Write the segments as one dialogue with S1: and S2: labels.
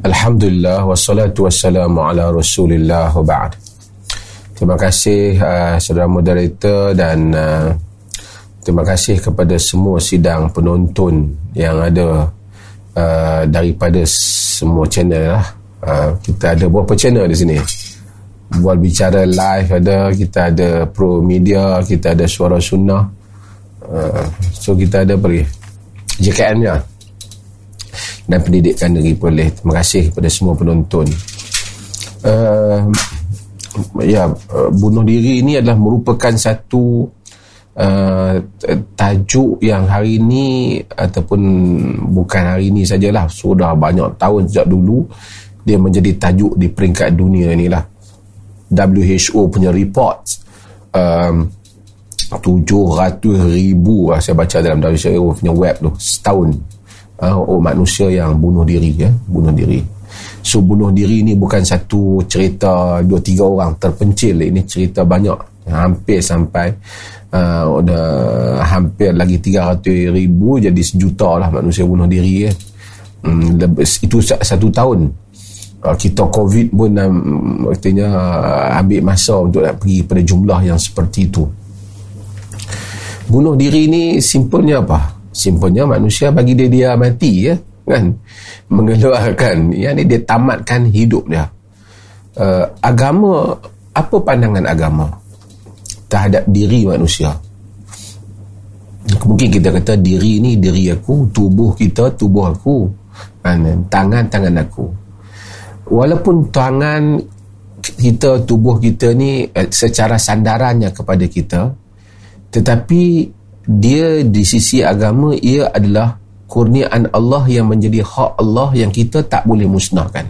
S1: Alhamdulillah wassalatu wassalamu ala Rasulillah wa ba'd. Terima kasih uh, saudara moderator dan uh, terima kasih kepada semua sidang penonton yang ada uh, daripada semua channel lah. Uh, kita ada berapa channel di sini? Buat bicara live ada, kita ada pro media, kita ada suara sunnah. Uh, so kita ada pergi JKM nya dan pendidikan negeri Perlis. Terima kasih kepada semua penonton. Uh, ya, uh, bunuh diri ini adalah merupakan satu uh, tajuk yang hari ini ataupun bukan hari ini sajalah sudah banyak tahun sejak dulu dia menjadi tajuk di peringkat dunia inilah. WHO punya report um, 700 ribu lah saya baca dalam WHO punya web tu setahun uh, manusia yang bunuh diri ya bunuh diri. So bunuh diri ni bukan satu cerita dua tiga orang terpencil. Ini cerita banyak. Hampir sampai uh, udah hampir lagi 300 ribu jadi sejuta lah manusia bunuh diri ya. Hmm, itu satu tahun. Uh, kita covid pun um, artinya uh, ambil masa untuk nak pergi pada jumlah yang seperti itu. Bunuh diri ni simpelnya apa Simpelnya manusia bagi dia dia mati ya kan mengeluarkan yang ni dia tamatkan hidup dia. Uh, agama apa pandangan agama terhadap diri manusia? Mungkin kita kata diri ni diri aku, tubuh kita tubuh aku, kan? tangan tangan aku. Walaupun tangan kita tubuh kita ni eh, secara sandarannya kepada kita tetapi dia di sisi agama ia adalah kurniaan Allah yang menjadi hak Allah yang kita tak boleh musnahkan.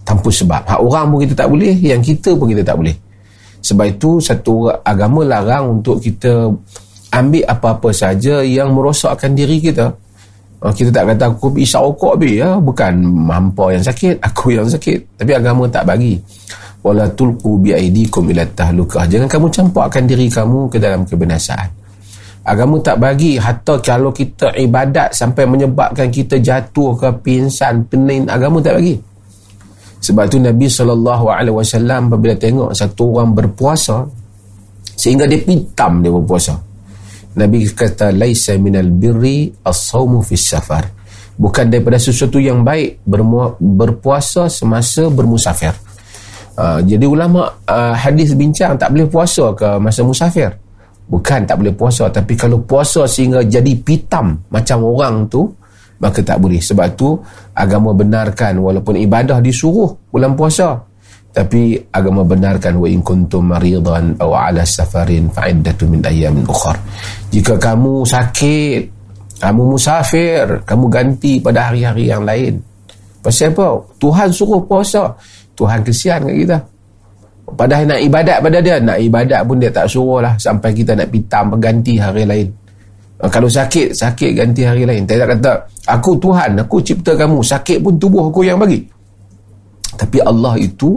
S1: Tanpa sebab. Hak orang pun kita tak boleh yang kita pun kita tak boleh. Sebab itu satu agama larang untuk kita ambil apa-apa saja yang merosakkan diri kita. Ah, kita tak kata aku isyak rokok habis ya. Bukan hampa yang sakit aku yang sakit. Tapi agama tak bagi. Wala tulqu bi aidikum ila tahlukah jangan kamu campurkan diri kamu ke dalam kebinasaan Agama tak bagi hatta kalau kita ibadat sampai menyebabkan kita jatuh ke pingsan, pening, agama tak bagi. Sebab tu Nabi SAW apabila tengok satu orang berpuasa sehingga dia pitam dia berpuasa. Nabi kata laisa minal birri as-saumu fis safar. Bukan daripada sesuatu yang baik berpuasa semasa bermusafir. Uh, jadi ulama uh, hadis bincang tak boleh puasa ke masa musafir bukan tak boleh puasa tapi kalau puasa sehingga jadi pitam macam orang tu maka tak boleh. Sebab tu agama benarkan walaupun ibadah disuruh bulan puasa tapi agama benarkan wa in kuntum maridan aw ala safarin fa iddatu min ayyamin ukhra jika kamu sakit kamu musafir kamu ganti pada hari-hari yang lain. Pasal apa? Tuhan suruh puasa. Tuhan kesian kat kita Padahal nak ibadat pada dia Nak ibadat pun dia tak suruh lah. Sampai kita nak pitam Ganti hari lain. Uh, Kalau sakit Sakit ganti hari lain. Tak kata Aku Tuhan Aku cipta kamu. Sakit pun tubuh aku yang bagi. Tapi Allah itu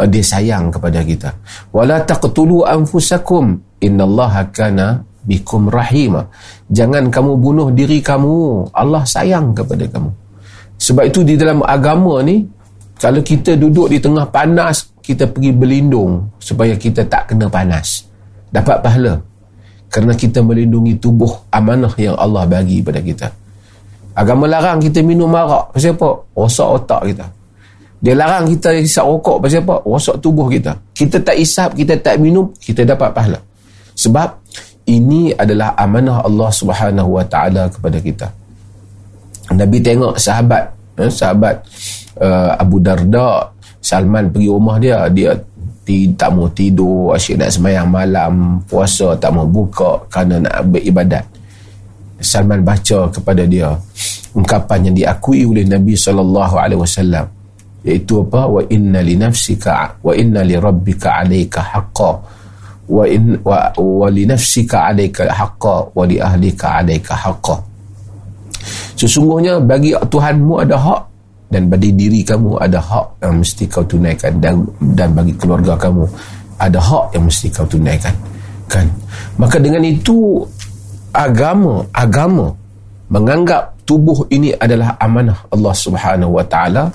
S1: uh, Dia sayang kepada kita. Wala taqtulu anfusakum. Innallaha kana bikum rahima. Jangan kamu bunuh diri kamu. Allah sayang kepada kamu. Sebab itu di dalam agama ni Kalau kita duduk di tengah panas kita pergi berlindung supaya kita tak kena panas. Dapat pahala. Kerana kita melindungi tubuh amanah yang Allah bagi pada kita. Agama larang kita minum marak pasal apa? rosak otak kita. Dia larang kita isap rokok pasal apa? rosak tubuh kita. Kita tak isap, kita tak minum kita dapat pahala. Sebab ini adalah amanah Allah subhanahu wa ta'ala kepada kita. Nabi tengok sahabat eh, sahabat uh, Abu Darda Salman pergi rumah dia dia tak mau tidur asyik nak semayang malam puasa tak mau buka kerana nak beribadat. Salman baca kepada dia ungkapan yang diakui oleh Nabi SAW iaitu apa? Wa inna li nafsika wa inna li rabbika alayka haqqa wa in wa, wa li nafsika alayka haqqa wa li ahlika alayka haqqa. Sesungguhnya bagi Tuhanmu ada hak dan bagi diri kamu ada hak yang mesti kau tunaikan. Dan dan bagi keluarga kamu ada hak yang mesti kau tunaikan. Kan? Maka dengan itu agama agama menganggap tubuh ini adalah amanah Allah Subhanahu wa taala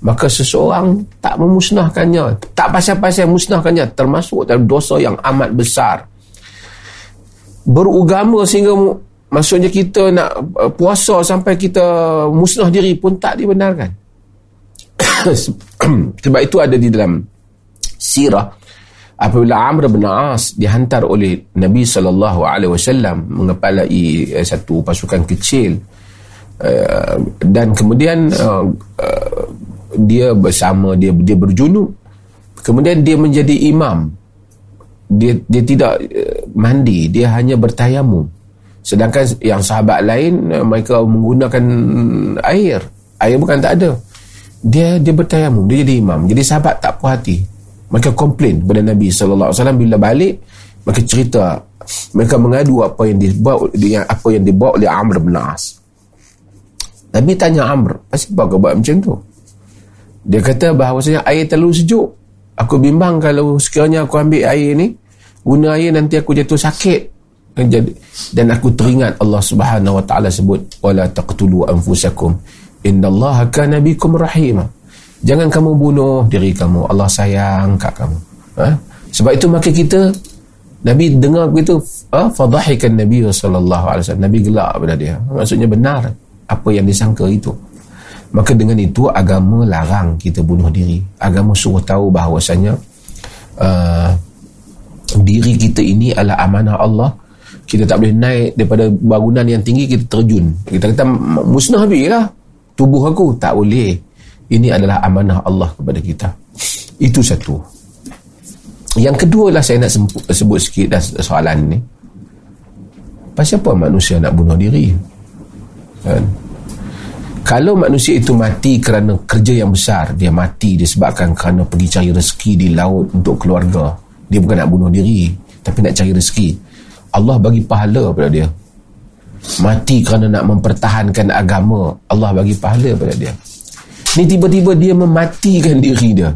S1: maka seseorang tak memusnahkannya tak pasal-pasal musnahkannya termasuk dalam dosa yang amat besar. Berugama sehingga maksudnya kita nak uh, puasa sampai kita musnah diri pun tak dibenarkan. Sebab itu ada di dalam sirah apabila Amr bin As dihantar oleh Nabi sallallahu alaihi wasallam mengepalai uh, satu pasukan kecil uh, dan kemudian dia bersama dia dia berjunub. Kemudian dia menjadi imam. Dia dia tidak mandi. Dia hanya bertayamum sedangkan yang sahabat lain uh, mereka menggunakan air. Air bukan tak ada. Dia dia bertayamum dia jadi imam. Jadi sahabat tak puas hati. Mereka komplain kepada Nabi sallallahu alaihi wasallam. Bila balik mereka cerita mereka mengadu apa yang dibawa yang apa yang dibawa oleh Amr bin As. Nabi tanya Amr apa kau buat macam tu? Dia kata bahawasanya air terlalu sejuk. Aku bimbang kalau sekiranya aku ambil air ni guna air nanti aku jatuh sakit dan aku teringat Allah Subhanahu wa taala sebut wala taqtulu anfusakum. Innallaha kana bikum rahima. Jangan kamu bunuh diri kamu. Allah sayang kat kamu. Ha? sebab itu maka kita Nabi dengar begitu ha? fadahikan Nabi sallallahu alaihi wasallam. Nabi gelak pada dia. Maksudnya benar apa yang disangka itu. Maka dengan itu agama larang kita bunuh diri. Agama suruh tahu bahawasanya uh, diri kita ini adalah amanah Allah kita tak boleh naik daripada bangunan yang tinggi kita terjun. Kita kata musnah habis lah. Tubuh aku tak boleh. Ini adalah amanah Allah kepada kita. Itu satu. Yang kedua lah saya nak sebut, sebut sikit dah soalan ni. Pasal apa manusia nak bunuh diri? Kan? Kalau manusia itu mati kerana kerja yang besar dia mati disebabkan kerana pergi cari rezeki di laut untuk keluarga. Dia bukan nak bunuh diri tapi nak cari rezeki Allah bagi pahala pada dia. Mati kerana nak mempertahankan agama Allah bagi pahala pada dia. Ni tiba-tiba dia mematikan diri dia.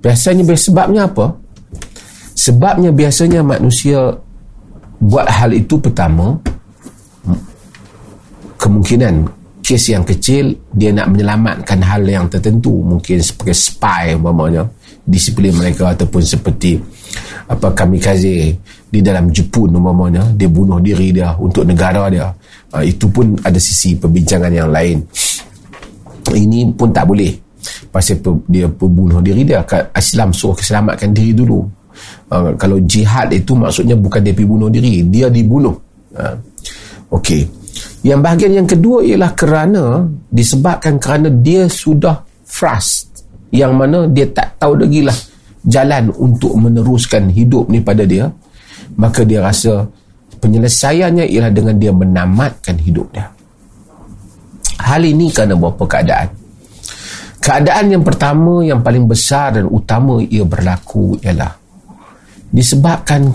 S1: Biasanya sebabnya apa? Sebabnya biasanya manusia buat hal itu pertama kemungkinan kes yang kecil dia nak menyelamatkan hal yang tertentu. Mungkin sebagai spy umpamanya. Disiplin mereka ataupun seperti apa kamikaze di dalam Jepun umpamanya. Dia bunuh diri dia untuk negara dia. Uh, itu pun ada sisi perbincangan yang lain. Ini pun tak boleh. Pasal dia pembunuh diri dia. Islam suruh keselamatkan diri dulu. Uh, kalau jihad itu maksudnya bukan dia pergi bunuh diri dia dibunuh. Uh, Okey. Yang bahagian yang kedua ialah kerana disebabkan kerana dia sudah frust yang mana dia tak tahu lagi lah jalan untuk meneruskan hidup ni pada dia. Maka dia rasa penyelesaiannya ialah dengan dia menamatkan hidup dia. Hal ini kerana beberapa keadaan. Keadaan yang pertama yang paling besar dan utama ia berlaku ialah disebabkan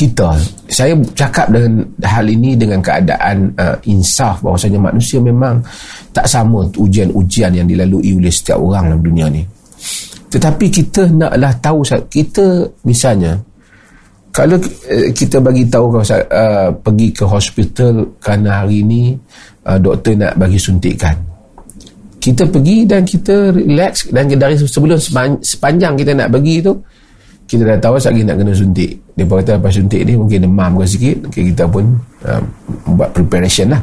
S1: kita. Saya cakap dengan hal ini dengan keadaan uh, insaf bahawasanya manusia memang tak sama ujian-ujian yang dilalui oleh setiap orang dalam dunia ni. Tetapi kita naklah tahu kita misalnya kalau uh, kita bagi tahu uh, pergi ke hospital kerana hari ini uh, doktor nak bagi suntikan. Kita pergi dan kita relax dan dari sebelum sepanjang kita nak pergi tu kita dah tahu lagi nak kena suntik. Dia kata lepas suntik ni mungkin demam ke sikit. Okay, kita pun uh, buat preparation lah.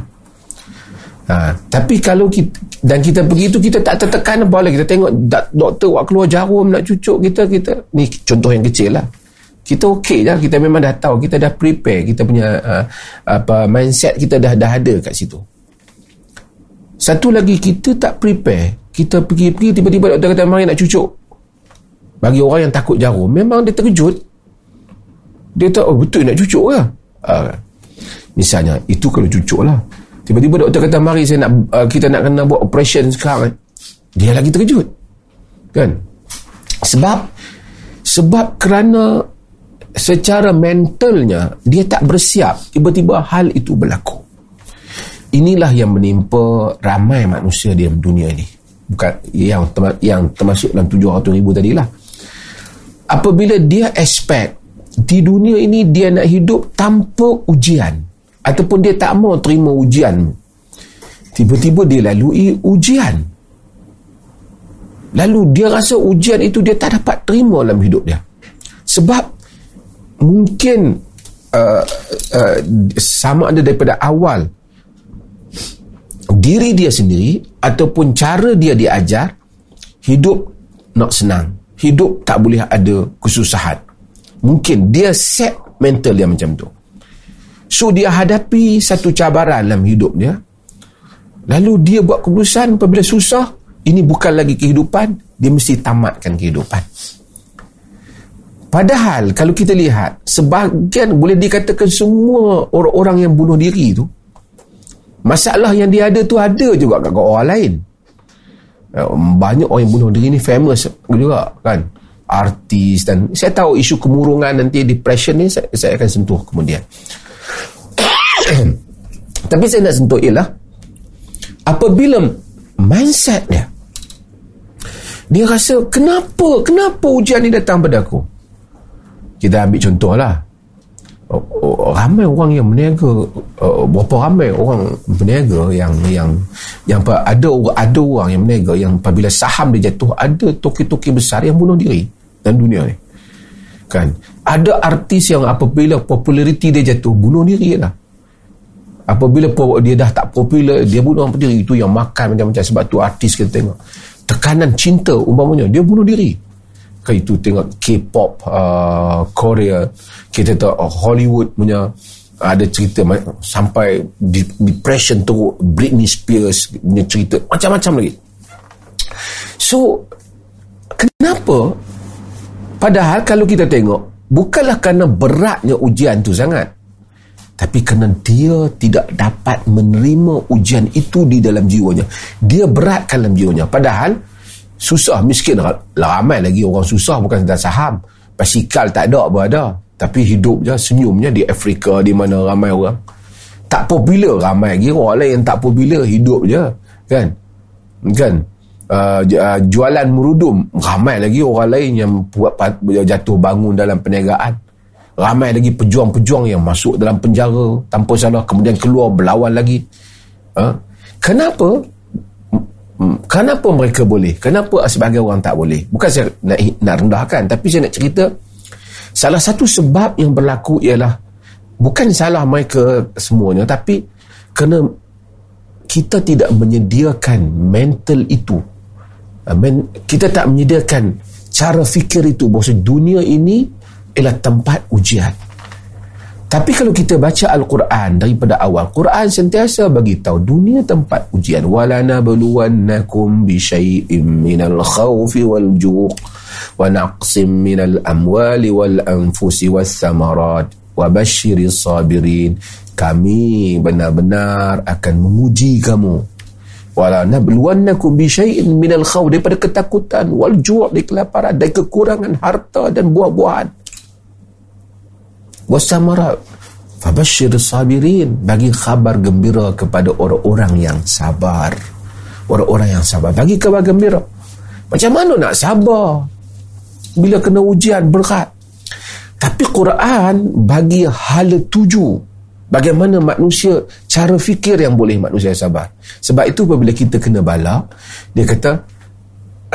S1: Ha, tapi kalau kita dan kita pergi tu kita tak tertekan apa lah kita tengok doktor buat keluar jarum nak cucuk kita kita ni contoh yang kecil lah. Kita okey je kita memang dah tahu kita dah prepare kita punya uh, apa mindset kita dah dah ada kat situ. Satu lagi kita tak prepare kita pergi-pergi tiba-tiba doktor kata mari nak cucuk bagi orang yang takut jarum memang dia terkejut. Dia tahu oh, betul nak cucuk ke? Uh, misalnya itu kalau cucuk lah. Tiba-tiba doktor kata mari saya nak uh, kita nak kena buat operation sekarang dia lagi terkejut. Kan? Sebab sebab kerana secara mentalnya dia tak bersiap tiba-tiba hal itu berlaku. Inilah yang menimpa ramai manusia di dunia ini. Bukan yang yang termasuk dalam 700 ribu tadi lah apabila dia expect di dunia ini dia nak hidup tanpa ujian ataupun dia tak mau terima ujian tiba-tiba dia lalui ujian. Lalu dia rasa ujian itu dia tak dapat terima dalam hidup dia. Sebab mungkin uh, uh, sama ada daripada awal diri dia sendiri ataupun cara dia diajar hidup nak senang hidup tak boleh ada kesusahan. Mungkin dia set mental dia macam tu. So dia hadapi satu cabaran dalam hidup dia. Lalu dia buat keputusan apabila susah ini bukan lagi kehidupan dia mesti tamatkan kehidupan. Padahal kalau kita lihat sebahagian boleh dikatakan semua orang-orang yang bunuh diri tu masalah yang dia ada tu ada juga kat orang lain banyak orang yang bunuh diri ni famous juga kan? Artis dan saya tahu isu kemurungan nanti depression ni saya, saya akan sentuh kemudian. Tapi saya nak sentuh ialah apabila mindset dia dia rasa kenapa kenapa ujian ni datang pada aku? Kita ambil contoh lah ramai orang yang berniaga. Oh, berapa ramai orang berniaga yang yang yang ada ada orang yang berniaga yang apabila saham dia jatuh ada toki-toki besar yang bunuh diri dalam dunia ni. Kan? Ada artis yang apabila populariti dia jatuh bunuh diri lah apabila dia dah tak popular dia bunuh diri. Itu yang makan macam-macam. Sebab tu artis kita tengok tekanan cinta umpamanya dia bunuh diri itu tengok K-pop uh, Korea kita tahu uh, Hollywood punya ada cerita sampai depression tu Britney Spears punya cerita macam-macam lagi. So kenapa? Padahal kalau kita tengok bukanlah kerana beratnya ujian tu sangat. Tapi kerana dia tidak dapat menerima ujian itu di dalam jiwanya. Dia beratkan dalam jiwanya. Padahal susah miskin. Ramai lagi orang susah bukan sedar saham. Basikal tak ada apa ada. Tapi hidup je senyumnya di Afrika di mana ramai orang. Tak popular ramai lagi orang lain yang tak popular hidup je kan? Kan? Uh, jualan merudum. Ramai lagi orang lain yang buat jatuh bangun dalam perniagaan. Ramai lagi pejuang-pejuang yang masuk dalam penjara tanpa salah kemudian keluar berlawan lagi. Ha? kenapa kenapa mereka boleh? Kenapa sebagai orang tak boleh? Bukan saya nak, nak rendahkan tapi saya nak cerita salah satu sebab yang berlaku ialah bukan salah mereka semuanya tapi kerana kita tidak menyediakan mental itu. Ha, kita tak menyediakan cara fikir itu bahawa dunia ini ialah tempat ujian. Tapi kalau kita baca Al-Quran daripada awal, Quran sentiasa bagi tahu dunia tempat ujian. Walana beluwannakum bi syai'im minal khawfi wal ju' wa naqsim minal amwali wal anfusi was samarat wa basyiris sabirin. Kami benar-benar akan menguji kamu. Wala nabluwannakum bi syai'in minal khawf daripada ketakutan wal ju' di kelaparan dan kekurangan harta dan buah-buahan wasamarat fabashir sabirin. Bagi khabar gembira kepada orang-orang yang sabar. Orang-orang yang sabar. Bagi khabar gembira. Macam mana nak sabar bila kena ujian berat? Tapi Quran bagi hala tuju. Bagaimana manusia cara fikir yang boleh manusia sabar. Sebab itu apabila kita kena bala dia kata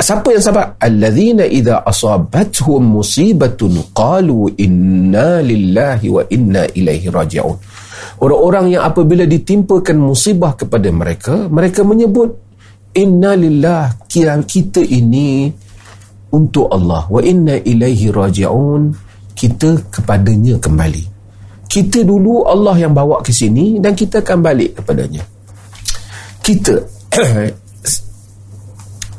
S1: siapa yang sabar allazina idza asabatuhum musibatun qalu inna lillahi wa inna ilaihi raji'un. Orang-orang yang apabila ditimpakan musibah kepada mereka mereka menyebut inna lillah kita ini untuk Allah. Wa inna ilaihi raji'un kita kepadanya kembali. Kita dulu Allah yang bawa ke sini dan kita akan balik kepadanya. Kita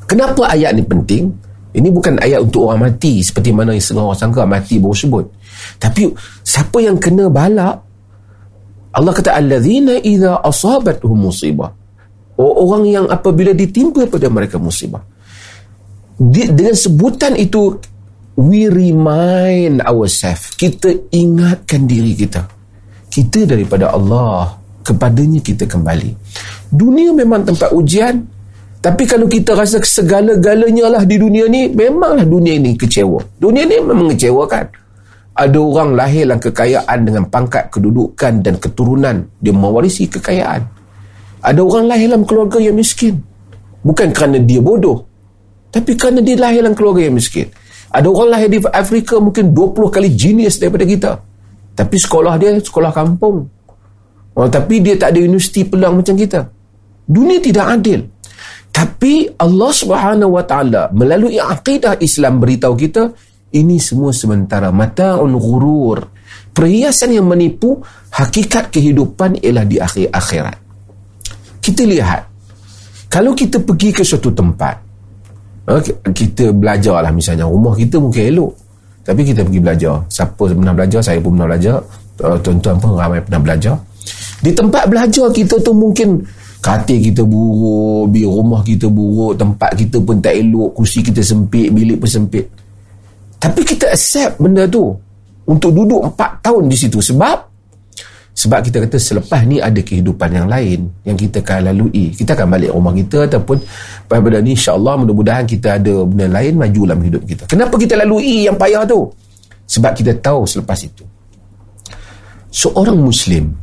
S1: Kenapa ayat ni penting? Ini bukan ayat untuk orang mati seperti mana yang setengah orang sangka mati baru sebut. Tapi siapa yang kena balak Allah kata allazina idza asabatuhum musibah. Orang yang apabila ditimpa pada mereka musibah. Dengan sebutan itu we remind ourselves. Kita ingatkan diri kita. Kita daripada Allah kepadanya kita kembali. Dunia memang tempat ujian, tapi kalau kita rasa segala-galanya lah di dunia ni, memanglah dunia ini kecewa. Dunia ni memang mengecewakan. Ada orang lahir dalam kekayaan dengan pangkat kedudukan dan keturunan. Dia mewarisi kekayaan. Ada orang lahir dalam keluarga yang miskin. Bukan kerana dia bodoh. Tapi kerana dia lahir dalam keluarga yang miskin. Ada orang lahir di Afrika mungkin 20 kali genius daripada kita. Tapi sekolah dia sekolah kampung. Oh, tapi dia tak ada universiti pelang macam kita. Dunia tidak adil. Tapi Allah Subhanahu Wa Taala melalui akidah Islam beritahu kita ini semua sementara mataun ghurur. Perhiasan yang menipu hakikat kehidupan ialah di akhir akhirat. Kita lihat kalau kita pergi ke suatu tempat kita belajar lah misalnya rumah kita mungkin elok tapi kita pergi belajar siapa pernah belajar saya pun pernah belajar uh, tuan-tuan pun ramai pernah belajar di tempat belajar kita tu mungkin katil kita buruk biar rumah kita buruk tempat kita pun tak elok kursi kita sempit bilik pun sempit tapi kita accept benda tu untuk duduk 4 tahun di situ sebab sebab kita kata selepas ni ada kehidupan yang lain yang kita akan lalui. Kita akan balik rumah kita ataupun pada ni insyaAllah mudah-mudahan kita ada benda lain maju dalam hidup kita. Kenapa kita lalui yang payah tu? Sebab kita tahu selepas itu. Seorang Muslim,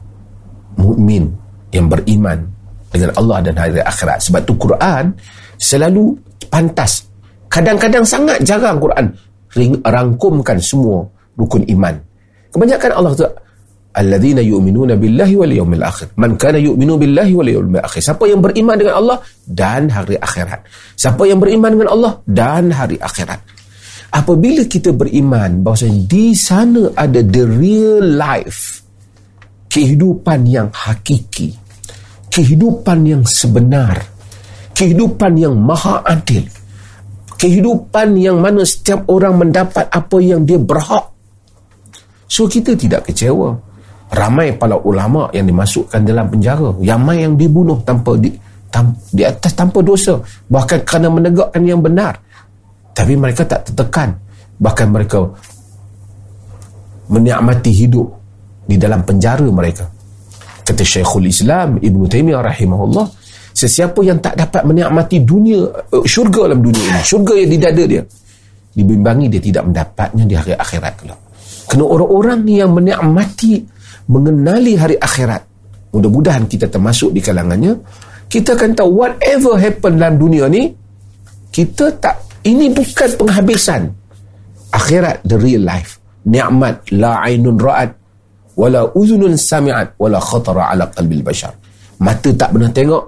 S1: mukmin yang beriman dengan Allah dan hari akhirat. Sebab tu Quran selalu pantas. Kadang-kadang sangat jarang Quran rangkumkan semua rukun iman. Kebanyakan Allah tu alladzina yu'minuna billahi wal yawmil akhir man kana yu'minu billahi wal yawmil akhir siapa yang beriman dengan Allah dan hari akhirat siapa yang beriman dengan Allah dan hari akhirat apabila kita beriman bahawa di sana ada the real life kehidupan yang hakiki kehidupan yang sebenar. Kehidupan yang maha adil. Kehidupan yang mana setiap orang mendapat apa yang dia berhak. So kita tidak kecewa. Ramai para ulama yang dimasukkan dalam penjara. Ramai yang dibunuh tanpa di, tam, di atas tanpa dosa. Bahkan kerana menegakkan yang benar. Tapi mereka tak tertekan. Bahkan mereka menikmati hidup di dalam penjara mereka kata Syekhul Islam Ibn Taymiyah rahimahullah sesiapa yang tak dapat menikmati dunia eh, syurga dalam dunia ini syurga yang di dada dia dibimbangi dia tidak mendapatnya di hari akhirat kelak. Kena orang-orang yang menikmati mengenali hari akhirat. Mudah-mudahan kita termasuk di kalangannya. Kita akan tahu whatever happen dalam dunia ni kita tak ini bukan penghabisan. Akhirat the real life. Ni'mat la ainun ra'at wala uzunun sami'at wala khatara ala qalbil bashar. Mata tak pernah tengok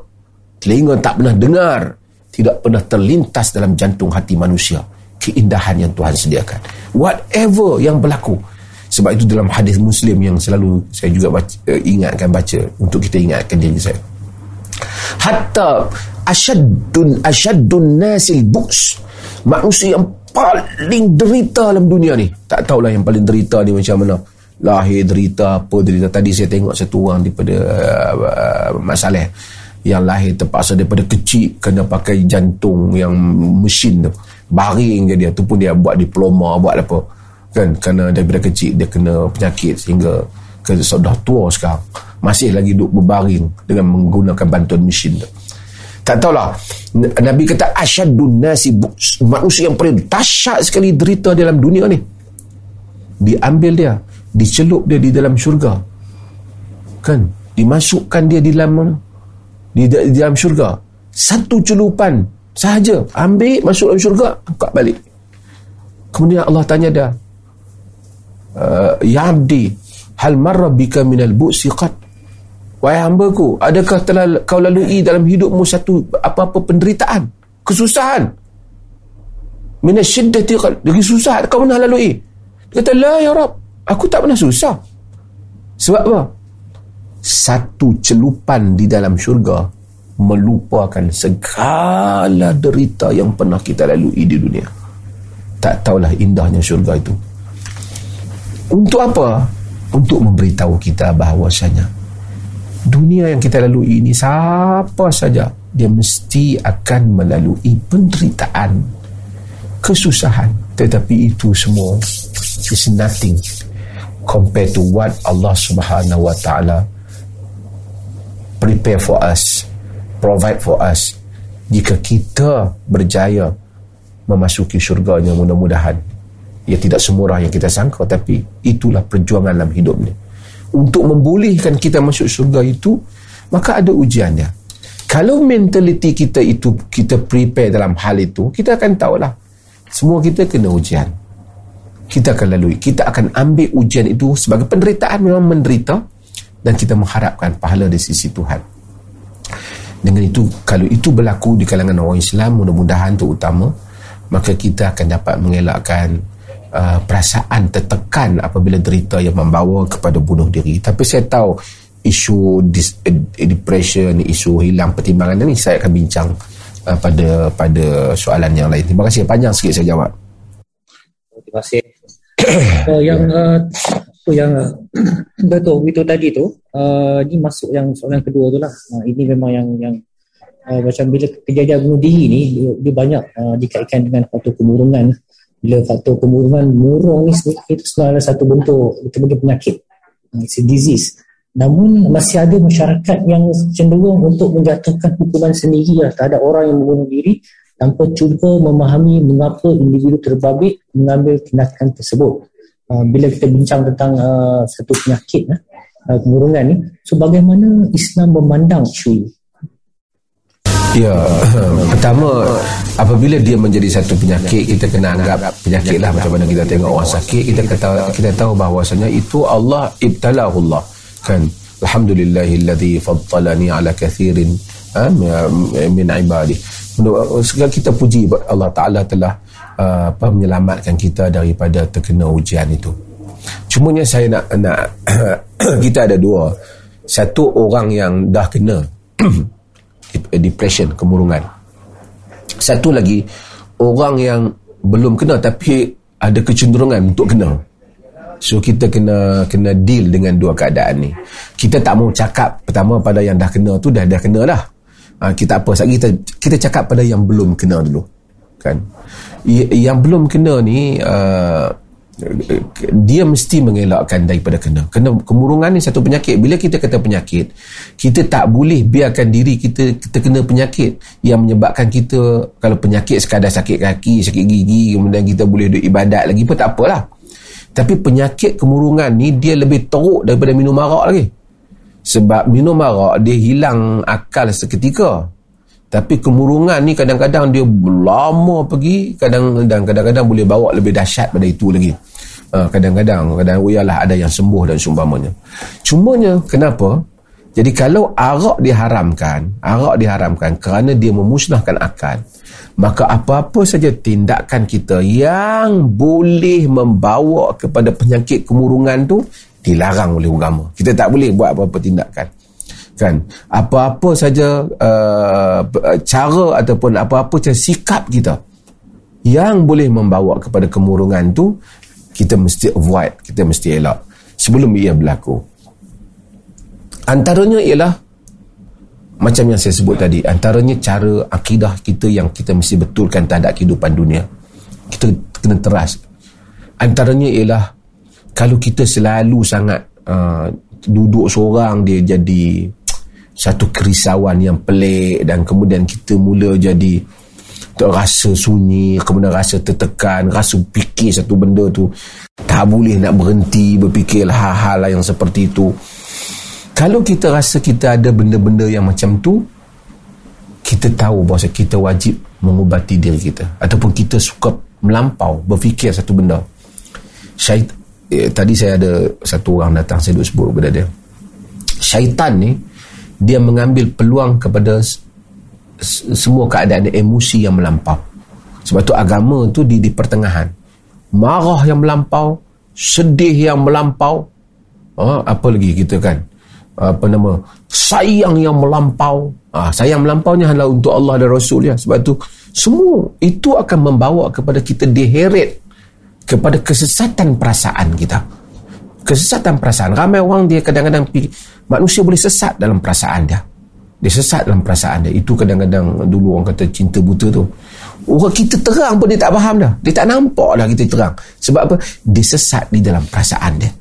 S1: telinga tak pernah dengar tidak pernah terlintas dalam jantung hati manusia. Keindahan yang Tuhan sediakan. Whatever yang berlaku. Sebab itu dalam hadis muslim yang selalu saya juga baca, uh, ingatkan baca untuk kita ingatkan diri saya. Hatta asyaddun asyaddun nasil buks. Manusia yang paling derita dalam dunia ni. Tak tahulah yang paling derita ni macam mana lahir derita apa derita. Tadi saya tengok satu orang daripada uh, masalah yang lahir terpaksa daripada kecil kena pakai jantung yang mesin tu. Baring je dia tu pun dia buat diploma buat apa. Kan? Kerana daripada kecil dia kena penyakit sehingga ke sudah tua sekarang. Masih lagi duduk berbaring dengan menggunakan bantuan mesin tu. Tak tahulah. Nabi kata asyadun nasi manusia yang paling dahsyat sekali derita dalam dunia ni. Diambil dia dicelup dia di dalam syurga. Kan? Dimasukkan dia di dalam di, di dalam syurga. Satu celupan sahaja. Ambil masuk dalam syurga angkat balik. Kemudian Allah tanya dia uh, Ya abdi Hal marra bika minal bu'si qad Wahai hamba ku Adakah telah kau lalui dalam hidupmu Satu apa-apa penderitaan Kesusahan? Minal syiddati qad Dari susah kau pernah lalui. Dia kata La ya Rab Aku tak pernah susah. Sebab apa? Satu celupan di dalam syurga Melupakan segala derita yang pernah kita lalui di dunia. Tak tahulah indahnya syurga itu. Untuk apa? Untuk memberitahu kita bahawasanya dunia yang kita lalui ini siapa saja dia mesti akan melalui penderitaan kesusahan. Tetapi itu semua is nothing compared to what Allah Subhanahu wa taala prepare for us provide for us. Jika kita berjaya memasuki syurganya mudah-mudahan ia tidak semurah yang kita sangka tapi itulah perjuangan dalam hidup ni untuk membolehkan kita masuk syurga itu maka ada ujiannya. Kalau mentaliti kita itu kita prepare dalam hal itu kita akan tahulah. Semua kita kena ujian kita akan lalui kita akan ambil ujian itu sebagai penderitaan memang menderita dan kita mengharapkan pahala di sisi Tuhan dengan itu kalau itu berlaku di kalangan orang Islam mudah-mudahan itu utama maka kita akan dapat mengelakkan uh, perasaan tertekan apabila derita yang membawa kepada bunuh diri tapi saya tahu isu dis, uh, depression, isu hilang pertimbangan ini saya akan bincang uh, pada pada soalan yang lain. Terima kasih. Panjang sikit saya jawab.
S2: Terima kasih. uh, yang uh, yang uh, betul itu tadi tu uh, ini masuk yang soalan kedua tu lah. Uh, ini memang yang yang uh, macam bila kejadian bunuh diri ni dia, dia banyak uh, dikaitkan dengan faktor kemurungan. Bila faktor kemurungan murung ni itu sebenarnya satu bentuk betul-betul penyakit. Uh, it's a disease. Namun masih ada masyarakat yang cenderung untuk menjatuhkan hukuman sendiri lah terhadap orang yang membunuh diri tanpa cuba memahami mengapa individu terbabit mengambil tindakan tersebut. Uh, bila kita bincang tentang uh, satu penyakit uh, kemurungan ni, so bagaimana Islam memandang isu ini?
S1: Ya, pertama apabila dia menjadi satu penyakit kita kena anggap penyakit lah macam mana kita tengok orang sakit kita kata kita tahu bahawasanya itu Allah ibtalahu Allah kan alhamdulillahilladzi faddalani ala kathirin min ibadi segala kita puji Allah taala telah uh, apa menyelamatkan kita daripada terkena ujian itu. Cumanya saya nak nak kita ada dua. Satu orang yang dah kena depression kemurungan. Satu lagi orang yang belum kena tapi ada kecenderungan untuk kena. So kita kena kena deal dengan dua keadaan ni. Kita tak mau cakap pertama pada yang dah kena tu dah dah kena dah. Ha, kita apa sagi kita kita cakap pada yang belum kena dulu. Kan? Yang belum kena ni uh, dia mesti mengelakkan daripada kena. Kena kemurungan ni satu penyakit. Bila kita kata penyakit, kita tak boleh biarkan diri kita kita kena penyakit yang menyebabkan kita kalau penyakit sekadar sakit kaki, sakit gigi, kemudian kita boleh duduk ibadat lagi pun tak apalah. Tapi penyakit kemurungan ni dia lebih teruk daripada minum arak lagi. Sebab minum arak dia hilang akal seketika. Tapi kemurungan ni kadang-kadang dia lama pergi, kadang dan kadang-kadang boleh bawa lebih dahsyat pada itu lagi. Uh, kadang-kadang kadang ialah ada yang sembuh dan seumpamanya. Cumanya kenapa? Jadi kalau arak diharamkan, arak diharamkan kerana dia memusnahkan akal, maka apa-apa saja tindakan kita yang boleh membawa kepada penyakit kemurungan tu dilarang oleh agama. Kita tak boleh buat apa-apa tindakan. Kan? Apa-apa saja uh, cara ataupun apa-apa cara sikap kita yang boleh membawa kepada kemurungan tu kita mesti avoid, kita mesti elak sebelum ia berlaku. Antaranya ialah macam yang saya sebut tadi, antaranya cara akidah kita yang kita mesti betulkan terhadap kehidupan dunia. Kita kena teras. Antaranya ialah kalau kita selalu sangat uh, duduk seorang dia jadi satu kerisauan yang pelik dan kemudian kita mula jadi rasa sunyi, kemudian rasa tertekan, rasa fikir satu benda tu tak boleh nak berhenti berfikir hal-hal yang seperti itu. Kalau kita rasa kita ada benda-benda yang macam tu kita tahu bahawa kita wajib mengubati diri kita. Ataupun kita suka melampau berfikir satu benda. Syait, eh, tadi saya ada satu orang datang saya duduk sebut kepada dia. Syaitan ni dia mengambil peluang kepada semua keadaan emosi yang melampau. Sebab tu agama tu di, di pertengahan. Marah yang melampau sedih yang melampau ha, apa lagi kita kan? Apa nama? Sayang yang melampau. Ah sayang melampaunya adalah untuk Allah dan Rasul ya. Sebab tu semua itu akan membawa kepada kita diheret kepada kesesatan perasaan kita. Kesesatan perasaan. Ramai orang dia kadang-kadang manusia boleh sesat dalam perasaan dia. Dia sesat dalam perasaan dia. Itu kadang-kadang dulu orang kata cinta buta tu. Orang kita terang pun dia tak faham dah. Dia tak nampak dah kita terang. Sebab apa? Dia sesat di dalam perasaan dia.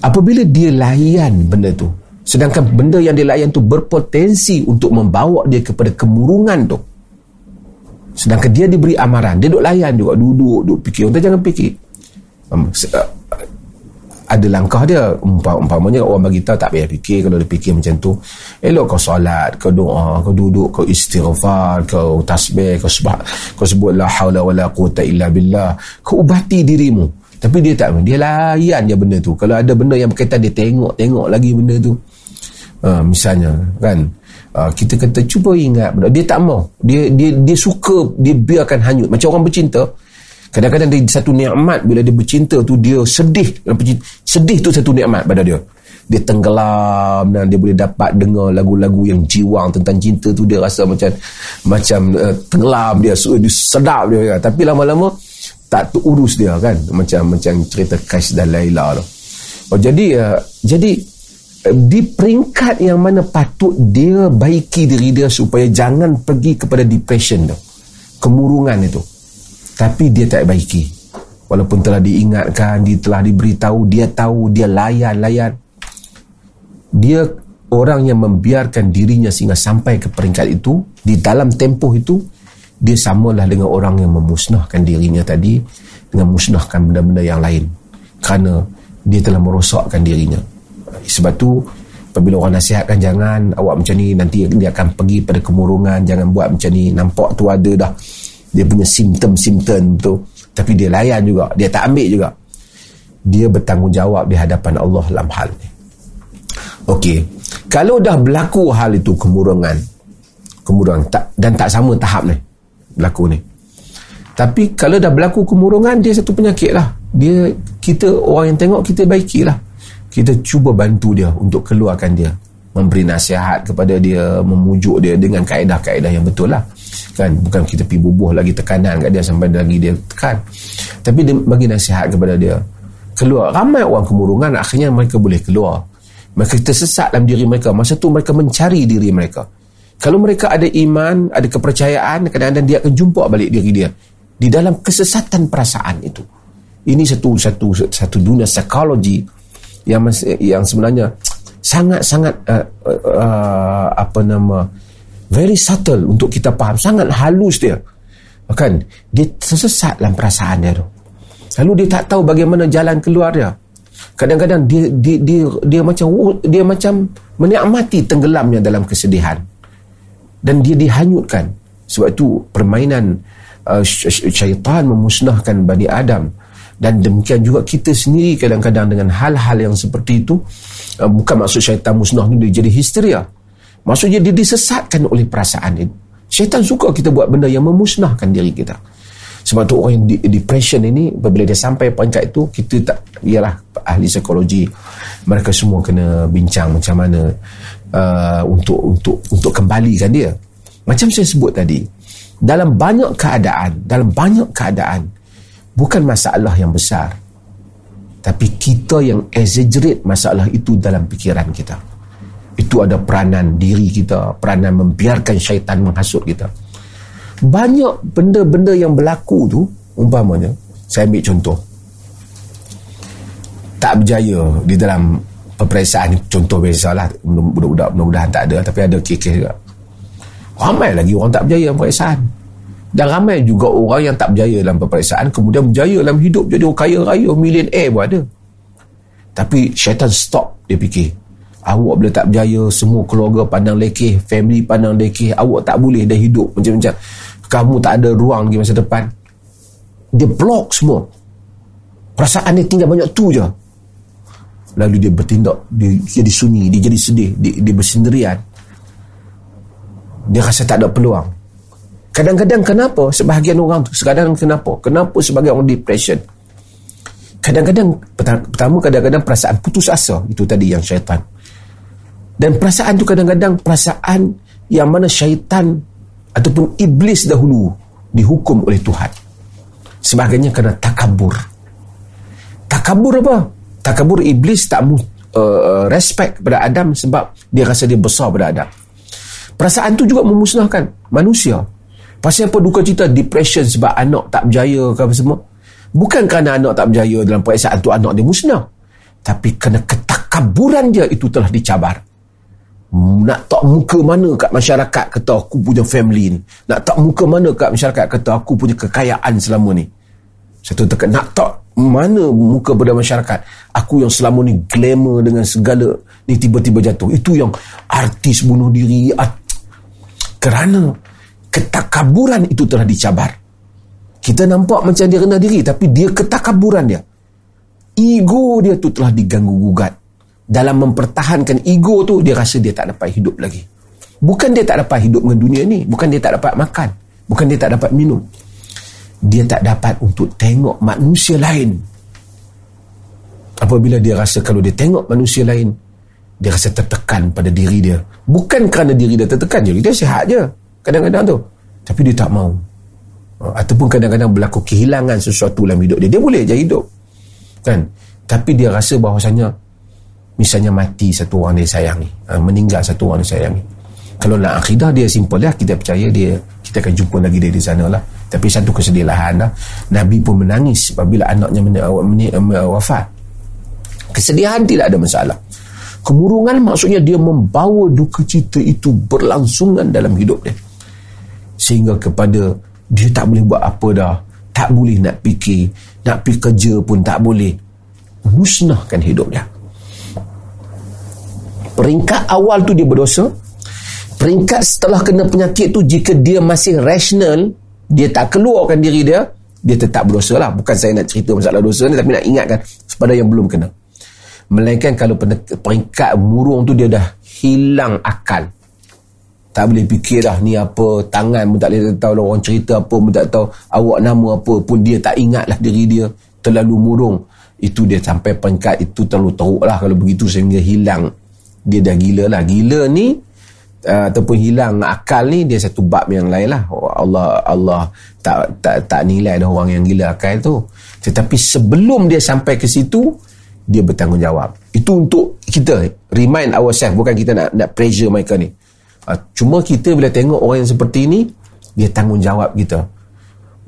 S1: Apabila dia layan benda tu sedangkan benda yang dia layan tu berpotensi untuk membawa dia kepada kemurungan tu sedangkan dia diberi amaran. Dia duduk layan juga duduk duduk fikir. Orang jangan fikir. Um, uh, ada langkah dia. Umpamanya orang bagi tahu tak payah fikir kalau dia fikir macam tu. Elok kau solat kau doa kau duduk kau istighfar kau tasbih kau sebut kau sebut la haula wala quwata illa billah. Kau ubati dirimu. Tapi dia tak dia layan je benda tu. Kalau ada benda yang berkaitan dia tengok tengok lagi benda tu. Uh, misalnya kan uh, kita kata cuba ingat dia tak mau dia dia dia suka dia biarkan hanyut. Macam orang bercinta. Kadang-kadang dia satu nikmat bila dia bercinta tu dia sedih. Sedih tu satu nikmat pada dia. Dia tenggelam dan dia boleh dapat dengar lagu-lagu yang jiwang tentang cinta tu. Dia rasa macam macam uh, tenggelam dia, so, dia sedap dia kan. Tapi lama-lama tak urus dia kan? Macam macam cerita Kais dan Laila tu. Oh jadi uh, jadi di peringkat yang mana patut dia baiki diri dia supaya jangan pergi kepada depression tu. Kemurungan itu. Tapi dia tak baiki. Walaupun telah diingatkan dia telah diberitahu dia tahu dia layan-layan dia orang yang membiarkan dirinya sehingga sampai ke peringkat itu di dalam tempoh itu dia samalah dengan orang yang memusnahkan dirinya tadi dengan musnahkan benda-benda yang lain. Kerana dia telah merosakkan dirinya sebab tu apabila orang nasihatkan jangan awak macam ni nanti dia akan pergi pada kemurungan jangan buat macam ni. Nampak tu ada dah. Dia punya simptom-simptom tu. Tapi dia layan juga. Dia tak ambil juga. Dia bertanggungjawab di hadapan Allah dalam hal ni. Okey, kalau dah berlaku hal itu kemurungan kemurungan tak, dan tak sama tahap ni berlaku ni. Tapi kalau dah berlaku kemurungan dia satu penyakit lah. Dia kita orang yang tengok kita baiki lah kita cuba bantu dia untuk keluarkan dia. Memberi nasihat kepada dia memujuk dia dengan kaedah-kaedah yang betul lah. Kan? Bukan kita pergi bubuh lagi tekanan kat dia sampai lagi dia tekan. Tapi dia bagi nasihat kepada dia. Keluar. Ramai orang kemurungan akhirnya mereka boleh keluar. Mereka tersesat dalam diri mereka. Masa tu mereka mencari diri mereka. Kalau mereka ada iman ada kepercayaan kadang-kadang dia akan jumpa balik diri dia. Di dalam kesesatan perasaan itu. Ini satu satu satu dunia psikologi yang yang sebenarnya sangat-sangat uh, uh, uh, apa nama very subtle untuk kita faham. Sangat halus dia. Kan? Dia tersesat dalam perasaan dia tu. Lalu dia tak tahu bagaimana jalan keluar dia. Kadang-kadang dia dia dia, dia macam dia macam menikmati tenggelamnya dalam kesedihan. Dan dia dihanyutkan. Sebab itu permainan uh, syaitan memusnahkan Bani Adam dan demikian juga kita sendiri kadang-kadang dengan hal-hal yang seperti itu uh, bukan maksud syaitan musnah ni dia jadi histeria Maksudnya dia disesatkan oleh perasaan ini. Syaitan suka kita buat benda yang memusnahkan diri kita. Sebab tu orang yang depression ini apabila dia sampai peringkat itu kita tak ialah ahli psikologi mereka semua kena bincang macam mana uh, untuk untuk untuk kembalikan dia. Macam saya sebut tadi, dalam banyak keadaan, dalam banyak keadaan bukan masalah yang besar. Tapi kita yang exaggerate masalah itu dalam fikiran kita. Itu ada peranan diri kita peranan membiarkan syaitan menghasut kita. Banyak benda-benda yang berlaku tu umpamanya saya ambil contoh. Tak berjaya di dalam peperiksaan contoh biasalah budak-budak mudah-mudahan tak ada tapi ada kes-kes juga. Ramai lagi orang tak berjaya peperiksaan dan ramai juga orang yang tak berjaya dalam peperiksaan kemudian berjaya dalam hidup. Jadi orang kaya raya million air pun ada. Tapi syaitan stop dia fikir awak bila tak berjaya semua keluarga pandang lekeh family pandang lekeh awak tak boleh dah hidup macam-macam. Kamu tak ada ruang lagi masa depan. Dia block semua. Perasaan dia tinggal banyak tu je. Lalu dia bertindak dia jadi sunyi dia jadi sedih dia, dia bersendirian. Dia rasa tak ada peluang kadang-kadang kenapa sebahagian orang tu kadang kenapa kenapa sebagai orang depression kadang-kadang pertama kadang-kadang perasaan putus asa itu tadi yang syaitan dan perasaan tu kadang-kadang perasaan yang mana syaitan ataupun iblis dahulu dihukum oleh Tuhan. Sebagainya kerana takabur. Takabur apa? Takabur iblis tak mu uh, respect kepada Adam sebab dia rasa dia besar pada Adam. Perasaan tu juga memusnahkan manusia. Pasal apa duka cita? Depression sebab anak tak berjaya ke apa semua? Bukan kerana anak tak berjaya dalam perasaan tu anak dia musnah. Tapi kerana ketakaburan dia itu telah dicabar. Nak tak muka mana kat masyarakat kata aku punya family ni. Nak tak muka mana kat masyarakat kata aku punya kekayaan selama ni. Satu tekan nak tak mana muka pada masyarakat? Aku yang selama ni glamour dengan segala ni tiba-tiba jatuh. Itu yang artis bunuh diri art- kerana ketakaburan itu telah dicabar. Kita nampak macam dia rendah diri tapi dia ketakaburan dia. Ego dia tu telah diganggu gugat. Dalam mempertahankan ego tu dia rasa dia tak dapat hidup lagi. Bukan dia tak dapat hidup dengan dunia ni. Bukan dia tak dapat makan. Bukan dia tak dapat minum. Dia tak dapat untuk tengok manusia lain. Apabila dia rasa kalau dia tengok manusia lain dia rasa tertekan pada diri dia. Bukan kerana diri dia tertekan je dia sihat je kadang-kadang tu. Tapi dia tak mau. Ataupun kadang-kadang berlaku kehilangan sesuatu dalam hidup dia. Dia boleh je hidup. Kan? Tapi dia rasa bahawasanya misalnya mati satu orang dia sayangi. Ha, meninggal satu orang dia sayangi. Kalau nak akidah dia simple lah. Kita percaya dia kita akan jumpa lagi dia di sana lah. Tapi satu kesedihan lah. Nabi pun menangis apabila anaknya men- wafat. Kesedihan tidak ada masalah. Kemurungan maksudnya dia membawa duka cita itu berlangsungan dalam hidup dia sehingga kepada dia tak boleh buat apa dah. Tak boleh nak fikir. Nak pergi kerja pun tak boleh. Musnahkan hidup dia. Peringkat awal tu dia berdosa. Peringkat setelah kena penyakit tu jika dia masih rasional dia tak keluarkan diri dia dia tetap berdosa lah. Bukan saya nak cerita masalah dosa ni tapi nak ingatkan kepada yang belum kena. Melainkan kalau peringkat murung tu dia dah hilang akal tak boleh fikir dah ni apa tangan pun tak boleh tahu lah orang cerita apa pun tak tahu awak nama apa pun dia tak ingat lah diri dia terlalu murung. Itu dia sampai peringkat itu terlalu teruk lah kalau begitu sehingga hilang. Dia dah gila lah. Gila ni uh, ataupun hilang akal ni dia satu bab yang lain lah. Allah Allah tak tak tak nilai dah orang yang gila akal tu. Tetapi sebelum dia sampai ke situ dia bertanggungjawab. Itu untuk kita. Remind ourselves. Bukan kita nak nak pressure mereka ni uh, cuma kita bila tengok orang yang seperti ni dia tanggungjawab kita.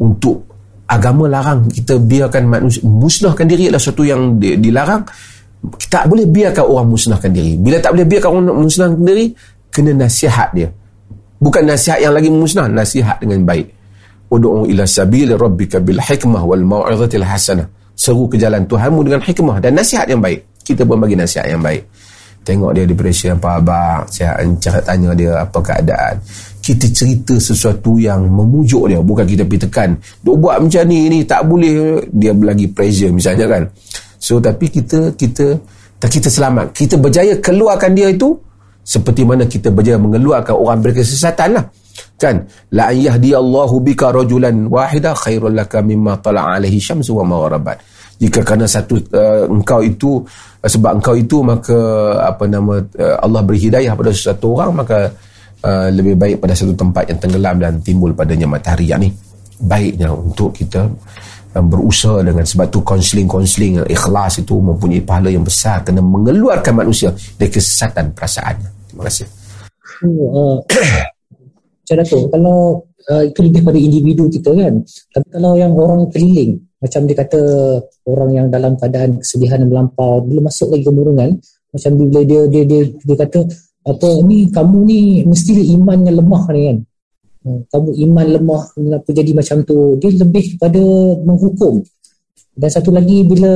S1: Untuk agama larang kita biarkan manusia musnahkan diri adalah sesuatu yang dilarang. Tak boleh biarkan orang musnahkan diri. Bila tak boleh biarkan orang musnahkan diri kena nasihat dia. Bukan nasihat yang lagi musnah nasihat dengan baik. Ud'u ila sabil rabbika bil hikmah wal mau'izatil hasanah. Seru ke jalan Tuhanmu dengan hikmah dan nasihat yang baik. Kita pun bagi nasihat yang baik tengok dia depresi apa abang? Saya cakap tanya dia apa keadaan. Kita cerita sesuatu yang memujuk dia bukan kita pergi tekan. Duk buat macam ni ni tak boleh. Dia lagi pressure misalnya kan. So tapi kita kita tak kita selamat. Kita berjaya keluarkan dia itu seperti mana kita berjaya mengeluarkan orang berkesesatan lah. Kan? La yahdi Allahu bika rajulan wahida khairul laka mimma tala alaihi syamsu wa magharabat jika kerana satu uh, engkau itu uh, sebab engkau itu maka apa nama uh, Allah beri hidayah pada satu orang maka uh, lebih baik pada satu tempat yang tenggelam dan timbul padanya matahari. Yang ni baiknya untuk kita uh, berusaha dengan sebab tu konseling-konseling ikhlas itu mempunyai pahala yang besar. Kena mengeluarkan manusia dari kesesatan perasaannya. Terima kasih.
S2: Uh, macam tu? Kalau uh, itu lebih pada individu kita kan. Tapi kalau yang orang keliling macam dia kata orang yang dalam keadaan kesedihan yang melampau belum masuk lagi kemurungan macam bila dia dia dia, dia kata apa ni kamu ni mesti imannya lemah ni kan? Hmm, kamu iman lemah kenapa jadi macam tu? Dia lebih kepada menghukum. Dan satu lagi bila